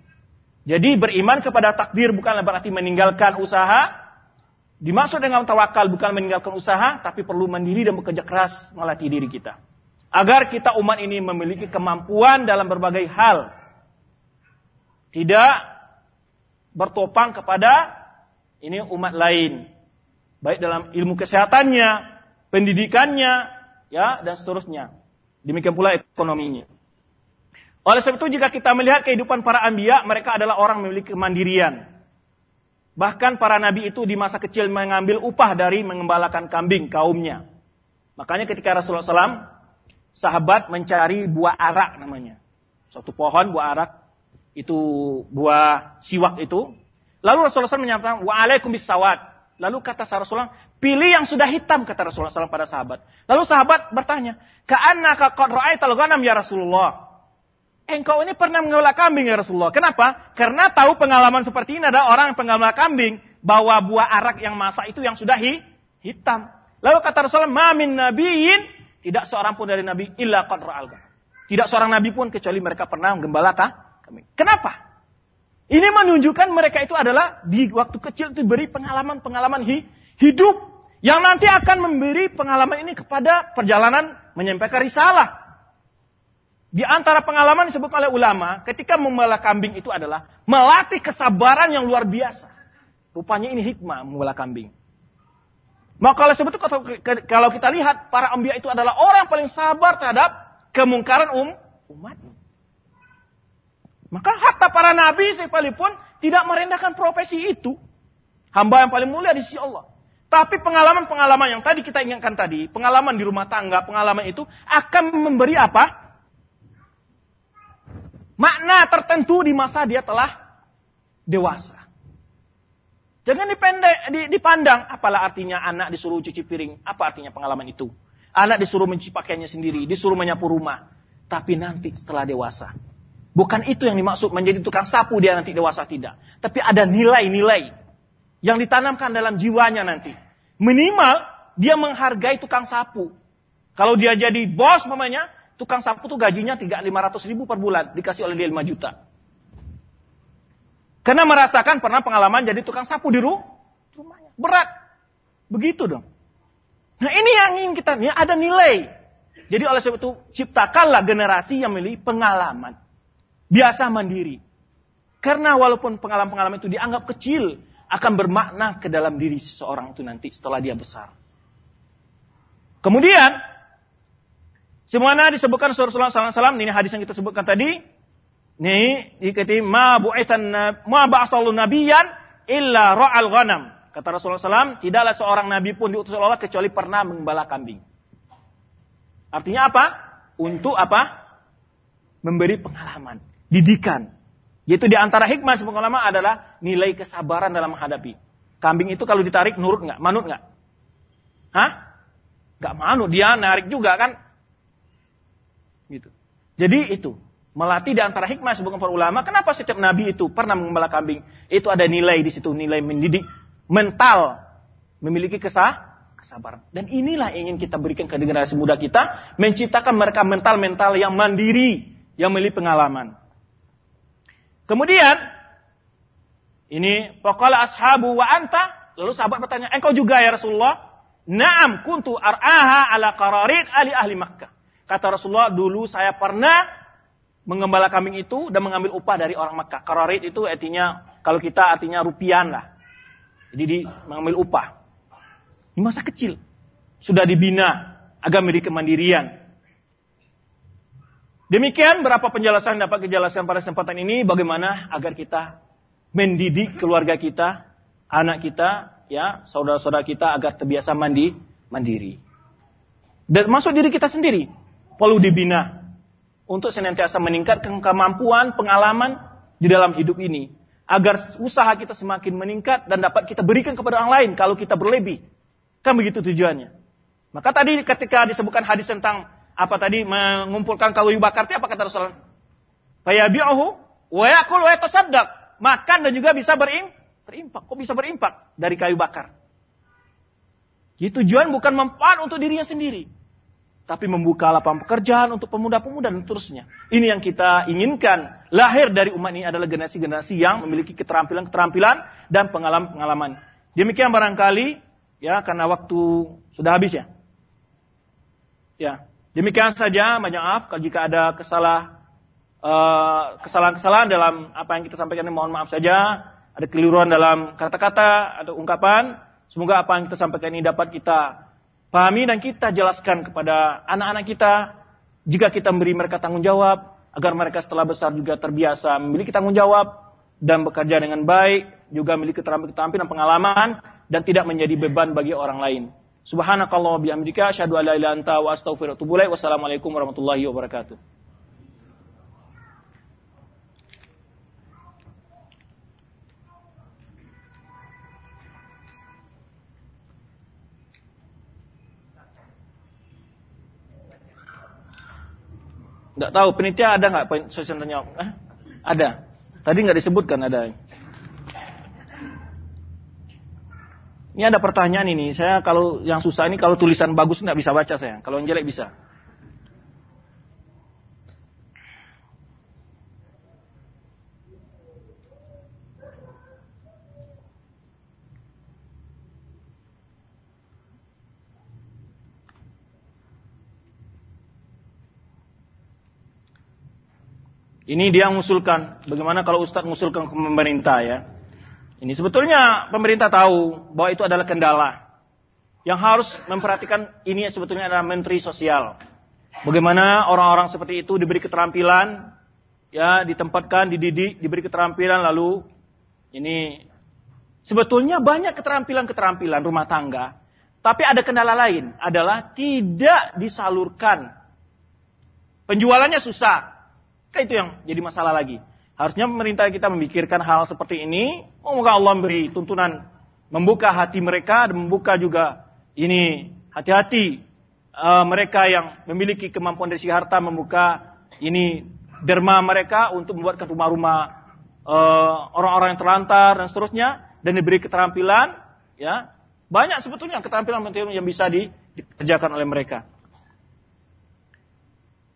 Jadi beriman kepada takdir bukanlah berarti meninggalkan usaha. Dimaksud dengan tawakal bukan meninggalkan usaha, tapi perlu mandiri dan bekerja keras melatih diri kita. Agar kita umat ini memiliki kemampuan dalam berbagai hal. Tidak bertopang kepada ini umat lain. Baik dalam ilmu kesehatannya, pendidikannya, ya dan seterusnya. Demikian pula ekonominya. Oleh sebab itu jika kita melihat kehidupan para anbiya, mereka adalah orang memiliki kemandirian. Bahkan para nabi itu di masa kecil mengambil upah dari mengembalakan kambing kaumnya. Makanya ketika Rasulullah SAW, sahabat mencari buah arak namanya. Suatu pohon buah arak itu buah siwak itu. Lalu Rasulullah SAW menyampaikan, wa alaikum bisawat. Lalu kata Rasulullah, pilih yang sudah hitam, kata Rasulullah SAW pada sahabat. Lalu sahabat bertanya, ka'annaka qad ra'aital ya Rasulullah. Engkau ini pernah mengelola kambing ya Rasulullah. Kenapa? Karena tahu pengalaman seperti ini ada orang pengelola kambing. Bawa buah arak yang masak itu yang sudah hi, hitam. Lalu kata Rasulullah, mamin nabiin. Tidak seorang pun dari nabi illa qad ra'al Tidak seorang nabi pun kecuali mereka pernah menggembalakan kambing. Kenapa? Ini menunjukkan mereka itu adalah di waktu kecil itu beri pengalaman-pengalaman hidup yang nanti akan memberi pengalaman ini kepada perjalanan menyampaikan risalah. Di antara pengalaman disebut oleh ulama, ketika membela kambing itu adalah melatih kesabaran yang luar biasa. Rupanya ini hikmah membela kambing. Maka itu kalau kita lihat para ambia itu adalah orang yang paling sabar terhadap kemungkaran um, umat. Maka hatta para nabi sekalipun tidak merendahkan profesi itu. Hamba yang paling mulia di sisi Allah. Tapi pengalaman-pengalaman yang tadi kita ingatkan tadi, pengalaman di rumah tangga, pengalaman itu akan memberi apa? Makna tertentu di masa dia telah dewasa. Jangan dipendek, dipandang, apalah artinya anak disuruh cuci piring, apa artinya pengalaman itu. Anak disuruh mencuci pakaiannya sendiri, disuruh menyapu rumah. Tapi nanti setelah dewasa, Bukan itu yang dimaksud menjadi tukang sapu dia nanti dewasa tidak. Tapi ada nilai-nilai yang ditanamkan dalam jiwanya nanti. Minimal dia menghargai tukang sapu. Kalau dia jadi bos mamanya, tukang sapu tuh gajinya 3 500 ribu per bulan. Dikasih oleh dia 5 juta. Karena merasakan pernah pengalaman jadi tukang sapu di rumahnya. Berat. Begitu dong. Nah ini yang ingin kita, ya ada nilai. Jadi oleh sebab itu ciptakanlah generasi yang memiliki pengalaman biasa mandiri. Karena walaupun pengalaman-pengalaman itu dianggap kecil, akan bermakna ke dalam diri seseorang itu nanti setelah dia besar. Kemudian, semuanya disebutkan Rasulullah SAW, ini hadis yang kita sebutkan tadi, ini dikati ma bu'aitan ma ba'asallu nabiyan illa ra'al ghanam. Kata Rasulullah SAW, tidaklah seorang nabi pun diutus oleh Allah kecuali pernah mengembala kambing. Artinya apa? Untuk apa? Memberi pengalaman didikan. Yaitu di antara hikmah sebagai ulama adalah nilai kesabaran dalam menghadapi. Kambing itu kalau ditarik nurut nggak? Manut nggak? Hah? Nggak manut, dia narik juga kan? Gitu. Jadi itu melatih di antara hikmah sebagai para ulama. Kenapa setiap nabi itu pernah mengembala kambing? Itu ada nilai di situ, nilai mendidik mental, memiliki kesah, kesabaran. Dan inilah yang ingin kita berikan ke generasi muda kita, menciptakan mereka mental-mental yang mandiri, yang memiliki pengalaman. Kemudian ini pokoknya ashabu wa anta lalu sahabat bertanya, "Engkau juga ya Rasulullah?" "Na'am, kuntu ar'aha ala qararid ali ahli Makkah." Kata Rasulullah, "Dulu saya pernah mengembala kambing itu dan mengambil upah dari orang Makkah. Qararid itu artinya kalau kita artinya rupiah lah. Jadi di mengambil upah. Di masa kecil sudah dibina agar memiliki kemandirian. Demikian berapa penjelasan dapat kejelaskan pada kesempatan ini bagaimana agar kita mendidik keluarga kita, anak kita, ya, saudara-saudara kita agar terbiasa mandi, mandiri. Dan masuk diri kita sendiri perlu dibina untuk senantiasa meningkatkan kemampuan, pengalaman di dalam hidup ini agar usaha kita semakin meningkat dan dapat kita berikan kepada orang lain kalau kita berlebih. Kan begitu tujuannya. Maka tadi ketika disebutkan hadis tentang apa tadi mengumpulkan kayu bakar itu apa kata Rasulullah? Fayabi'uhu wa yakul wa yatasaddaq. Makan dan juga bisa berim, berimpak. Kok bisa berimpak dari kayu bakar? Jadi tujuan bukan manfaat untuk dirinya sendiri. Tapi membuka lapangan pekerjaan untuk pemuda-pemuda dan terusnya. Ini yang kita inginkan. Lahir dari umat ini adalah generasi-generasi yang memiliki keterampilan-keterampilan dan pengalaman-pengalaman. Demikian barangkali, ya karena waktu sudah habis ya. Ya, Demikian saja, banyak maaf jika ada kesalah uh, kesalahan-kesalahan dalam apa yang kita sampaikan ini mohon maaf saja. Ada keliruan dalam kata-kata atau ungkapan. Semoga apa yang kita sampaikan ini dapat kita pahami dan kita jelaskan kepada anak-anak kita. Jika kita memberi mereka tanggung jawab, agar mereka setelah besar juga terbiasa memiliki tanggung jawab dan bekerja dengan baik, juga memiliki keterampilan pengalaman dan tidak menjadi beban bagi orang lain. Subhanakallah bihamdika asyhadu an la ilaha anta wa astaghfiruka wa atubu Wassalamualaikum warahmatullahi wabarakatuh. Enggak tahu penitia ada nggak sesi tanya? Eh? Ada. Tadi nggak disebutkan ada. Ini ada pertanyaan ini. Saya kalau yang susah ini kalau tulisan bagus nggak bisa baca saya. Kalau yang jelek bisa. Ini dia mengusulkan. Bagaimana kalau Ustadz mengusulkan ke pemerintah ya? Ini sebetulnya pemerintah tahu bahwa itu adalah kendala. Yang harus memperhatikan ini sebetulnya adalah Menteri Sosial. Bagaimana orang-orang seperti itu diberi keterampilan, ya ditempatkan, dididik, diberi keterampilan, lalu ini sebetulnya banyak keterampilan-keterampilan rumah tangga, tapi ada kendala lain adalah tidak disalurkan. Penjualannya susah. Itu yang jadi masalah lagi. Harusnya pemerintah kita memikirkan hal seperti ini. Semoga Allah memberi tuntunan membuka hati mereka dan membuka juga ini hati-hati uh, mereka yang memiliki kemampuan dari si harta membuka ini derma mereka untuk membuatkan rumah-rumah uh, orang-orang yang terlantar dan seterusnya dan diberi keterampilan ya banyak sebetulnya keterampilan yang bisa di, dikerjakan oleh mereka.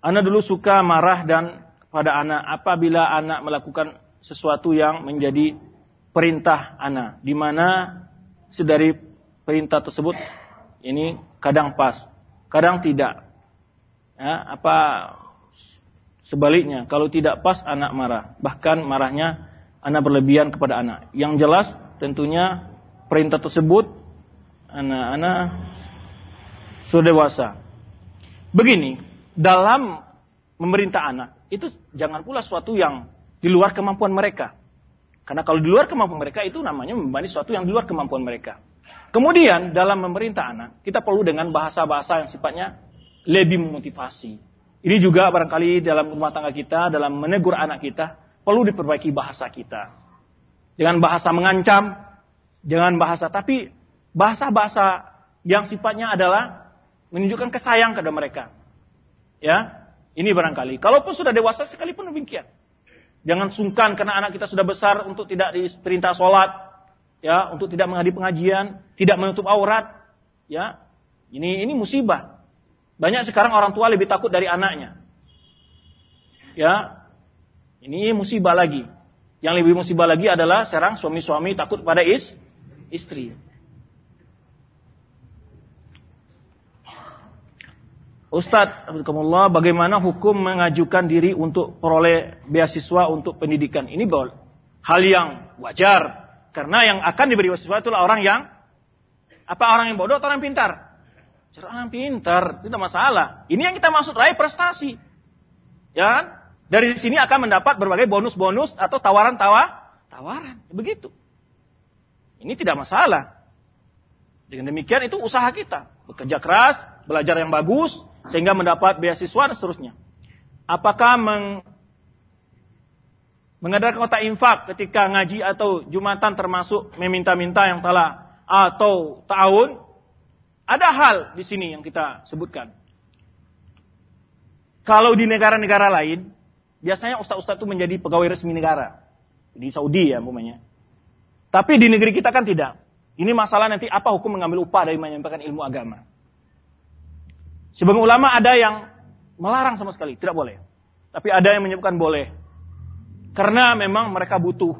Anak dulu suka marah dan pada anak apabila anak melakukan sesuatu yang menjadi perintah anak, di mana sedari perintah tersebut ini kadang pas, kadang tidak. Ya, apa sebaliknya, kalau tidak pas anak marah, bahkan marahnya anak berlebihan kepada anak. Yang jelas tentunya perintah tersebut anak-anak sudah dewasa. Begini, dalam memerintah anak, itu jangan pula suatu yang di luar kemampuan mereka. Karena kalau di luar kemampuan mereka itu namanya membebani sesuatu yang di luar kemampuan mereka. Kemudian dalam memerintah anak, kita perlu dengan bahasa-bahasa yang sifatnya lebih memotivasi. Ini juga barangkali dalam rumah tangga kita, dalam menegur anak kita, perlu diperbaiki bahasa kita. Dengan bahasa mengancam, dengan bahasa, tapi bahasa-bahasa yang sifatnya adalah menunjukkan kesayang kepada mereka. Ya, ini barangkali. Kalaupun sudah dewasa sekalipun demikian. Jangan sungkan karena anak kita sudah besar untuk tidak diperintah sholat, ya untuk tidak menghadiri pengajian, tidak menutup aurat, ya ini ini musibah. Banyak sekarang orang tua lebih takut dari anaknya, ya ini musibah lagi. Yang lebih musibah lagi adalah sekarang suami-suami takut pada is, istri. Ustadz, bagaimana hukum mengajukan diri untuk peroleh beasiswa untuk pendidikan? Ini hal yang wajar. Karena yang akan diberi beasiswa itulah orang yang apa orang yang bodoh atau orang yang pintar? Orang yang pintar, tidak masalah. Ini yang kita maksud raih prestasi. Ya kan? Dari sini akan mendapat berbagai bonus-bonus atau tawaran-tawa, tawaran. Begitu. Ini tidak masalah. Dengan demikian itu usaha kita. Bekerja keras, belajar yang bagus, sehingga mendapat beasiswa dan seterusnya. Apakah meng, Mengadakan kota infak ketika ngaji atau jumatan termasuk meminta-minta yang telah atau tahun. Ada hal di sini yang kita sebutkan. Kalau di negara-negara lain, biasanya ustaz-ustaz itu menjadi pegawai resmi negara. Di Saudi ya umpamanya. Tapi di negeri kita kan tidak. Ini masalah nanti apa hukum mengambil upah dari menyampaikan ilmu agama. Sebagian ulama ada yang melarang sama sekali, tidak boleh. Tapi ada yang menyebutkan boleh. Karena memang mereka butuh.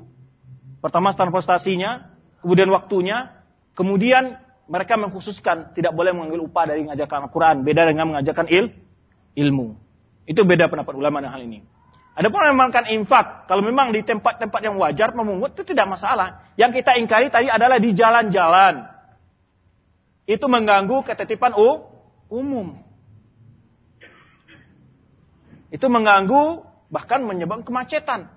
Pertama transportasinya, kemudian waktunya, kemudian mereka mengkhususkan tidak boleh mengambil upah dari mengajarkan Al-Quran. Beda dengan mengajarkan il, ilmu. Itu beda pendapat ulama dengan hal ini. Ada pun memangkan infak. Kalau memang di tempat-tempat yang wajar memungut itu tidak masalah. Yang kita ingkari tadi adalah di jalan-jalan. Itu mengganggu ketertiban umum. Itu mengganggu bahkan menyebabkan kemacetan.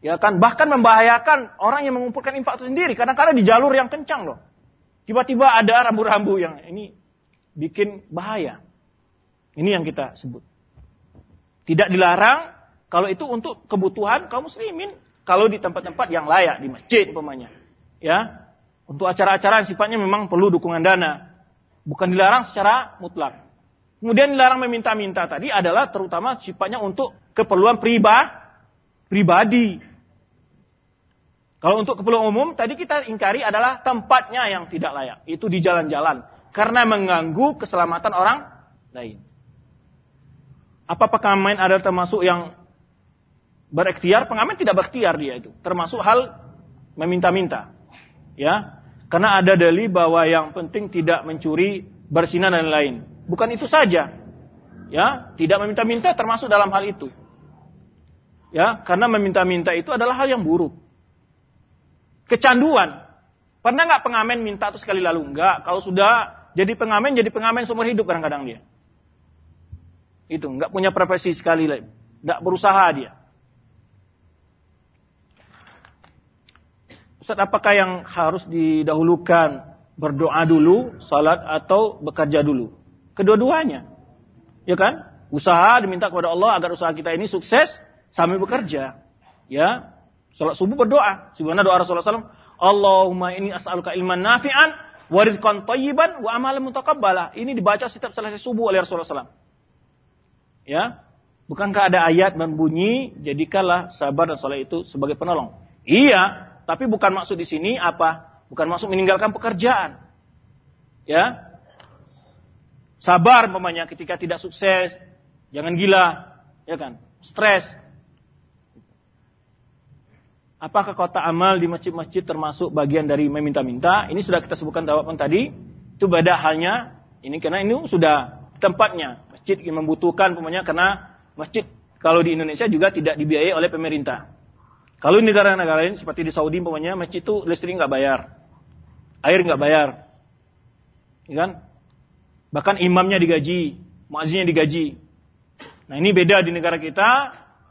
Ya kan, bahkan membahayakan orang yang mengumpulkan infak itu sendiri. Kadang-kadang di jalur yang kencang loh. Tiba-tiba ada rambu-rambu yang ini bikin bahaya. Ini yang kita sebut. Tidak dilarang kalau itu untuk kebutuhan kaum muslimin. Kalau di tempat-tempat yang layak, di masjid umpamanya. Ya, untuk acara-acara yang sifatnya memang perlu dukungan dana. Bukan dilarang secara mutlak. Kemudian dilarang meminta-minta tadi adalah terutama sifatnya untuk keperluan pribadi pribadi. Kalau untuk keperluan umum, tadi kita ingkari adalah tempatnya yang tidak layak. Itu di jalan-jalan. Karena mengganggu keselamatan orang lain. Apa pengamen adalah termasuk yang berikhtiar? Pengamen tidak berikhtiar dia itu. Termasuk hal meminta-minta. Ya, Karena ada dalil bahwa yang penting tidak mencuri, bersinar dan lain. Bukan itu saja. Ya, tidak meminta-minta termasuk dalam hal itu. Ya, karena meminta-minta itu adalah hal yang buruk. Kecanduan. Pernah nggak pengamen minta terus sekali lalu? Enggak. Kalau sudah jadi pengamen, jadi pengamen seumur hidup kadang-kadang dia. Itu, nggak punya profesi sekali lagi. Nggak berusaha dia. Ustaz, apakah yang harus didahulukan? Berdoa dulu, salat atau bekerja dulu? Kedua-duanya. Ya kan? Usaha diminta kepada Allah agar usaha kita ini sukses sambil bekerja. Ya. Salat subuh berdoa. Sebagaimana doa Rasulullah SAW. Allahumma ini as'aluka ilman nafi'an wa rizqan thayyiban wa amalan mutaqabbala. Ini dibaca setiap selesai subuh oleh Rasulullah SAW. Ya. Bukankah ada ayat berbunyi, jadikanlah sabar dan salat itu sebagai penolong. Iya, tapi bukan maksud di sini apa? Bukan maksud meninggalkan pekerjaan. Ya. Sabar memangnya ketika tidak sukses, jangan gila, ya kan? Stres. Apakah kota amal di masjid-masjid termasuk bagian dari meminta-minta? Ini sudah kita sebutkan tawapan tadi. Itu beda halnya. Ini karena ini sudah tempatnya. Masjid yang membutuhkan pemanya karena masjid kalau di Indonesia juga tidak dibiayai oleh pemerintah. Kalau di negara-negara lain seperti di Saudi umpamanya masjid itu listrik nggak bayar, air nggak bayar, ya kan? Bahkan imamnya digaji, muazzinnya digaji. Nah ini beda di negara kita,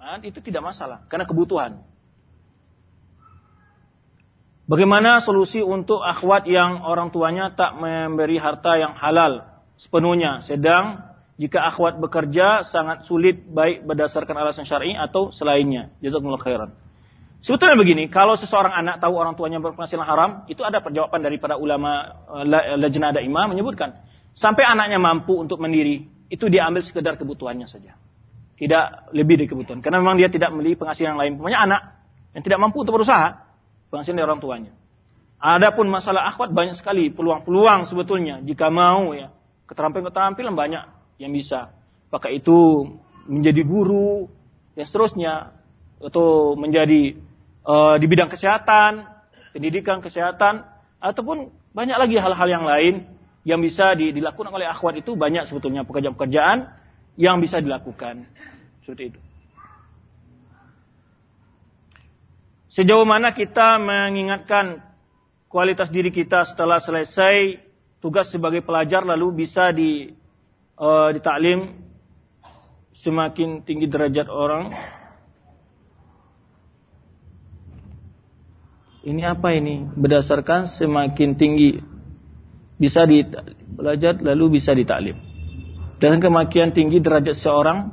nah, itu tidak masalah karena kebutuhan. Bagaimana solusi untuk akhwat yang orang tuanya tak memberi harta yang halal sepenuhnya, sedang jika akhwat bekerja sangat sulit baik berdasarkan alasan syar'i atau selainnya. Jazakumullah khairan. Sebetulnya begini, kalau seseorang anak tahu orang tuanya berpenghasilan haram, itu ada perjawaban daripada ulama uh, lajnah imam menyebutkan, sampai anaknya mampu untuk mandiri, itu dia ambil sekedar kebutuhannya saja. Tidak lebih dari kebutuhan. Karena memang dia tidak membeli penghasilan lain. Pokoknya anak yang tidak mampu untuk berusaha, penghasilan dari orang tuanya. Adapun masalah akhwat banyak sekali peluang-peluang sebetulnya jika mau ya keterampilan-keterampilan banyak yang bisa. Pakai itu menjadi guru dan seterusnya atau menjadi uh, di bidang kesehatan, pendidikan kesehatan, ataupun banyak lagi hal-hal yang lain yang bisa dilakukan oleh akhwat itu banyak sebetulnya pekerjaan-pekerjaan yang bisa dilakukan. Seperti itu. Sejauh mana kita mengingatkan kualitas diri kita setelah selesai tugas sebagai pelajar lalu bisa di uh, ditaklim semakin tinggi derajat orang Ini apa ini? Berdasarkan semakin tinggi bisa belajar lalu bisa ditaklim. Dan kemakian tinggi derajat seorang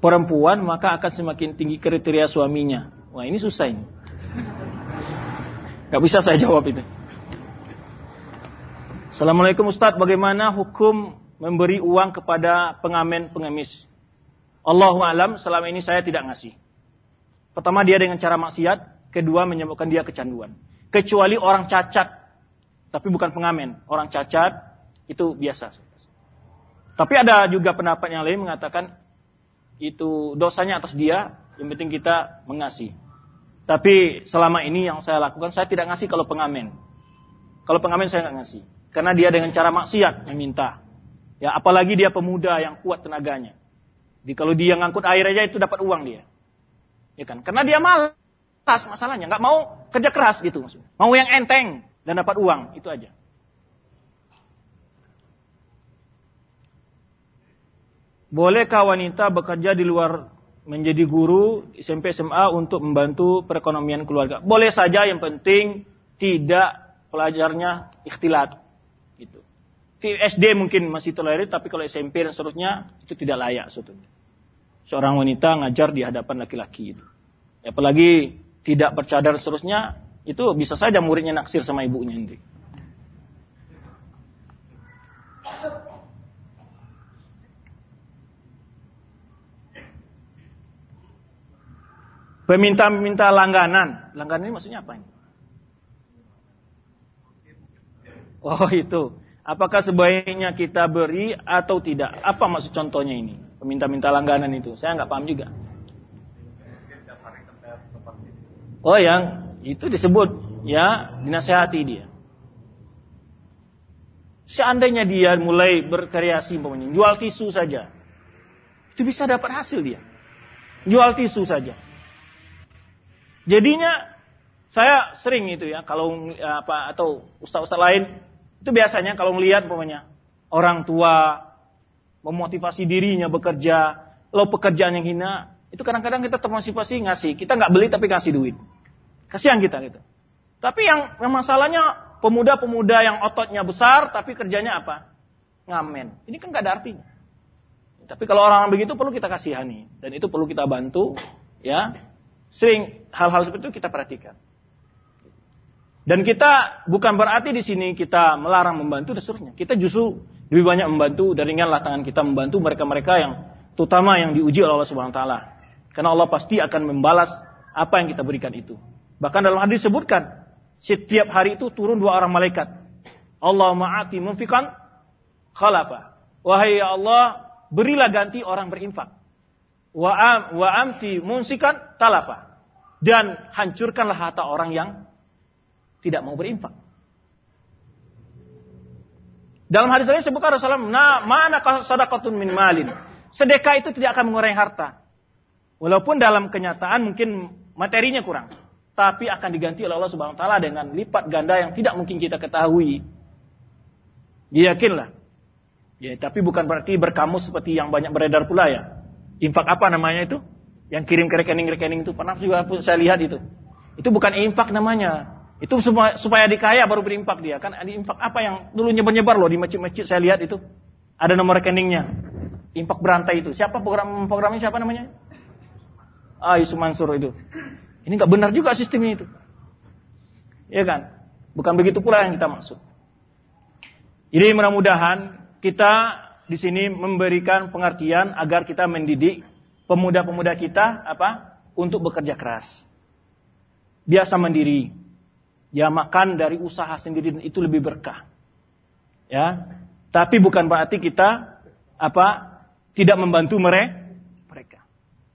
perempuan maka akan semakin tinggi kriteria suaminya. Wah ini susah ini. Gak bisa saya jawab itu. Assalamualaikum Ustadz, bagaimana hukum memberi uang kepada pengamen pengemis? Allahu alam, selama ini saya tidak ngasih. Pertama dia dengan cara maksiat, Kedua menyebabkan dia kecanduan. Kecuali orang cacat, tapi bukan pengamen. Orang cacat itu biasa. Tapi ada juga pendapat yang lain mengatakan itu dosanya atas dia, yang penting kita mengasih. Tapi selama ini yang saya lakukan, saya tidak ngasih kalau pengamen. Kalau pengamen saya nggak ngasih. Karena dia dengan cara maksiat meminta. Ya, apalagi dia pemuda yang kuat tenaganya. Jadi kalau dia ngangkut air aja itu dapat uang dia. Ya kan? Karena dia malas tas masalahnya, nggak mau kerja keras gitu maksudnya. Mau yang enteng dan dapat uang, itu aja. Bolehkah wanita bekerja di luar menjadi guru SMP SMA untuk membantu perekonomian keluarga? Boleh saja, yang penting tidak pelajarnya ikhtilat. Gitu. SD mungkin masih tolerir, tapi kalau SMP dan seterusnya itu tidak layak sebetulnya. Seorang wanita ngajar di hadapan laki-laki itu. Apalagi tidak bercadar seterusnya, itu bisa saja muridnya naksir sama ibunya nanti. Peminta-peminta langganan. Langganan ini maksudnya apa ini? Oh itu. Apakah sebaiknya kita beri atau tidak? Apa maksud contohnya ini? Peminta-minta langganan itu. Saya nggak paham juga. Oh yang itu disebut ya dinasehati dia. Seandainya dia mulai berkreasi umpamanya, jual tisu saja. Itu bisa dapat hasil dia. jual tisu saja. Jadinya saya sering itu ya kalau apa atau ustaz-ustaz lain itu biasanya kalau melihat umpamanya orang tua memotivasi dirinya bekerja, lo pekerjaan yang hina, itu kadang-kadang kita termotivasi ngasih, kita nggak beli tapi ngasih duit. Kasihan kita gitu. Tapi yang, yang masalahnya pemuda-pemuda yang ototnya besar tapi kerjanya apa? Ngamen. Ini kan nggak ada artinya. Tapi kalau orang begitu perlu kita kasihani dan itu perlu kita bantu, ya. Sering hal-hal seperti itu kita perhatikan. Dan kita bukan berarti di sini kita melarang membantu dan seterusnya. Kita justru lebih banyak membantu dan ringanlah tangan kita membantu mereka-mereka yang terutama yang diuji oleh Allah Subhanahu wa taala. Karena Allah pasti akan membalas apa yang kita berikan itu. Bahkan dalam hadis disebutkan setiap hari itu turun dua orang malaikat. Allah ma'ati munfikan khalafa. Wahai ya Allah, berilah ganti orang berinfak. Wa am, wa amti munsikan talafa. Dan hancurkanlah harta orang yang tidak mau berinfak. Dalam hadis ini sebutkan Rasulullah, nah, mana sadaqatun min malin. Sedekah itu tidak akan mengurangi harta. Walaupun dalam kenyataan mungkin materinya kurang. Tapi akan diganti oleh Allah Subhanahu wa taala dengan lipat ganda yang tidak mungkin kita ketahui. Yakinlah. Ya, tapi bukan berarti berkamus seperti yang banyak beredar pula ya. Infak apa namanya itu? Yang kirim ke rekening-rekening itu pernah juga saya lihat itu. Itu bukan infak namanya. Itu supaya dikaya baru berimpak dia. Kan ada infak apa yang dulu nyebar-nyebar loh di masjid-masjid saya lihat itu. Ada nomor rekeningnya. Infak berantai itu. Siapa program programnya siapa namanya? Ah, Yusuf Mansur itu. Ini nggak benar juga sistemnya itu. Ya kan? Bukan begitu pula yang kita maksud. Jadi mudah-mudahan kita di sini memberikan pengertian agar kita mendidik pemuda-pemuda kita apa? Untuk bekerja keras. Biasa mandiri, ya makan dari usaha sendiri itu lebih berkah. Ya. Tapi bukan berarti kita apa tidak membantu mereka.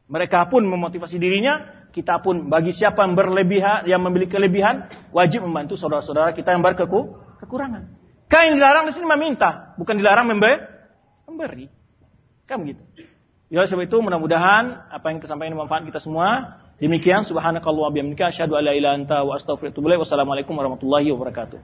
Mereka pun memotivasi dirinya, kita pun bagi siapa yang berlebihan, yang memiliki kelebihan, wajib membantu saudara-saudara kita yang berkekurangan. Kan yang dilarang di sini meminta, bukan dilarang memberi. memberi. Kan begitu. Ya sebab itu mudah-mudahan apa yang kesampaian manfaat kita semua. Demikian subhanakallah bihamdika asyhadu an la ilaha illa anta wa astaghfiruka wa atubu ilaik. Warahmatullahi wabarakatuh.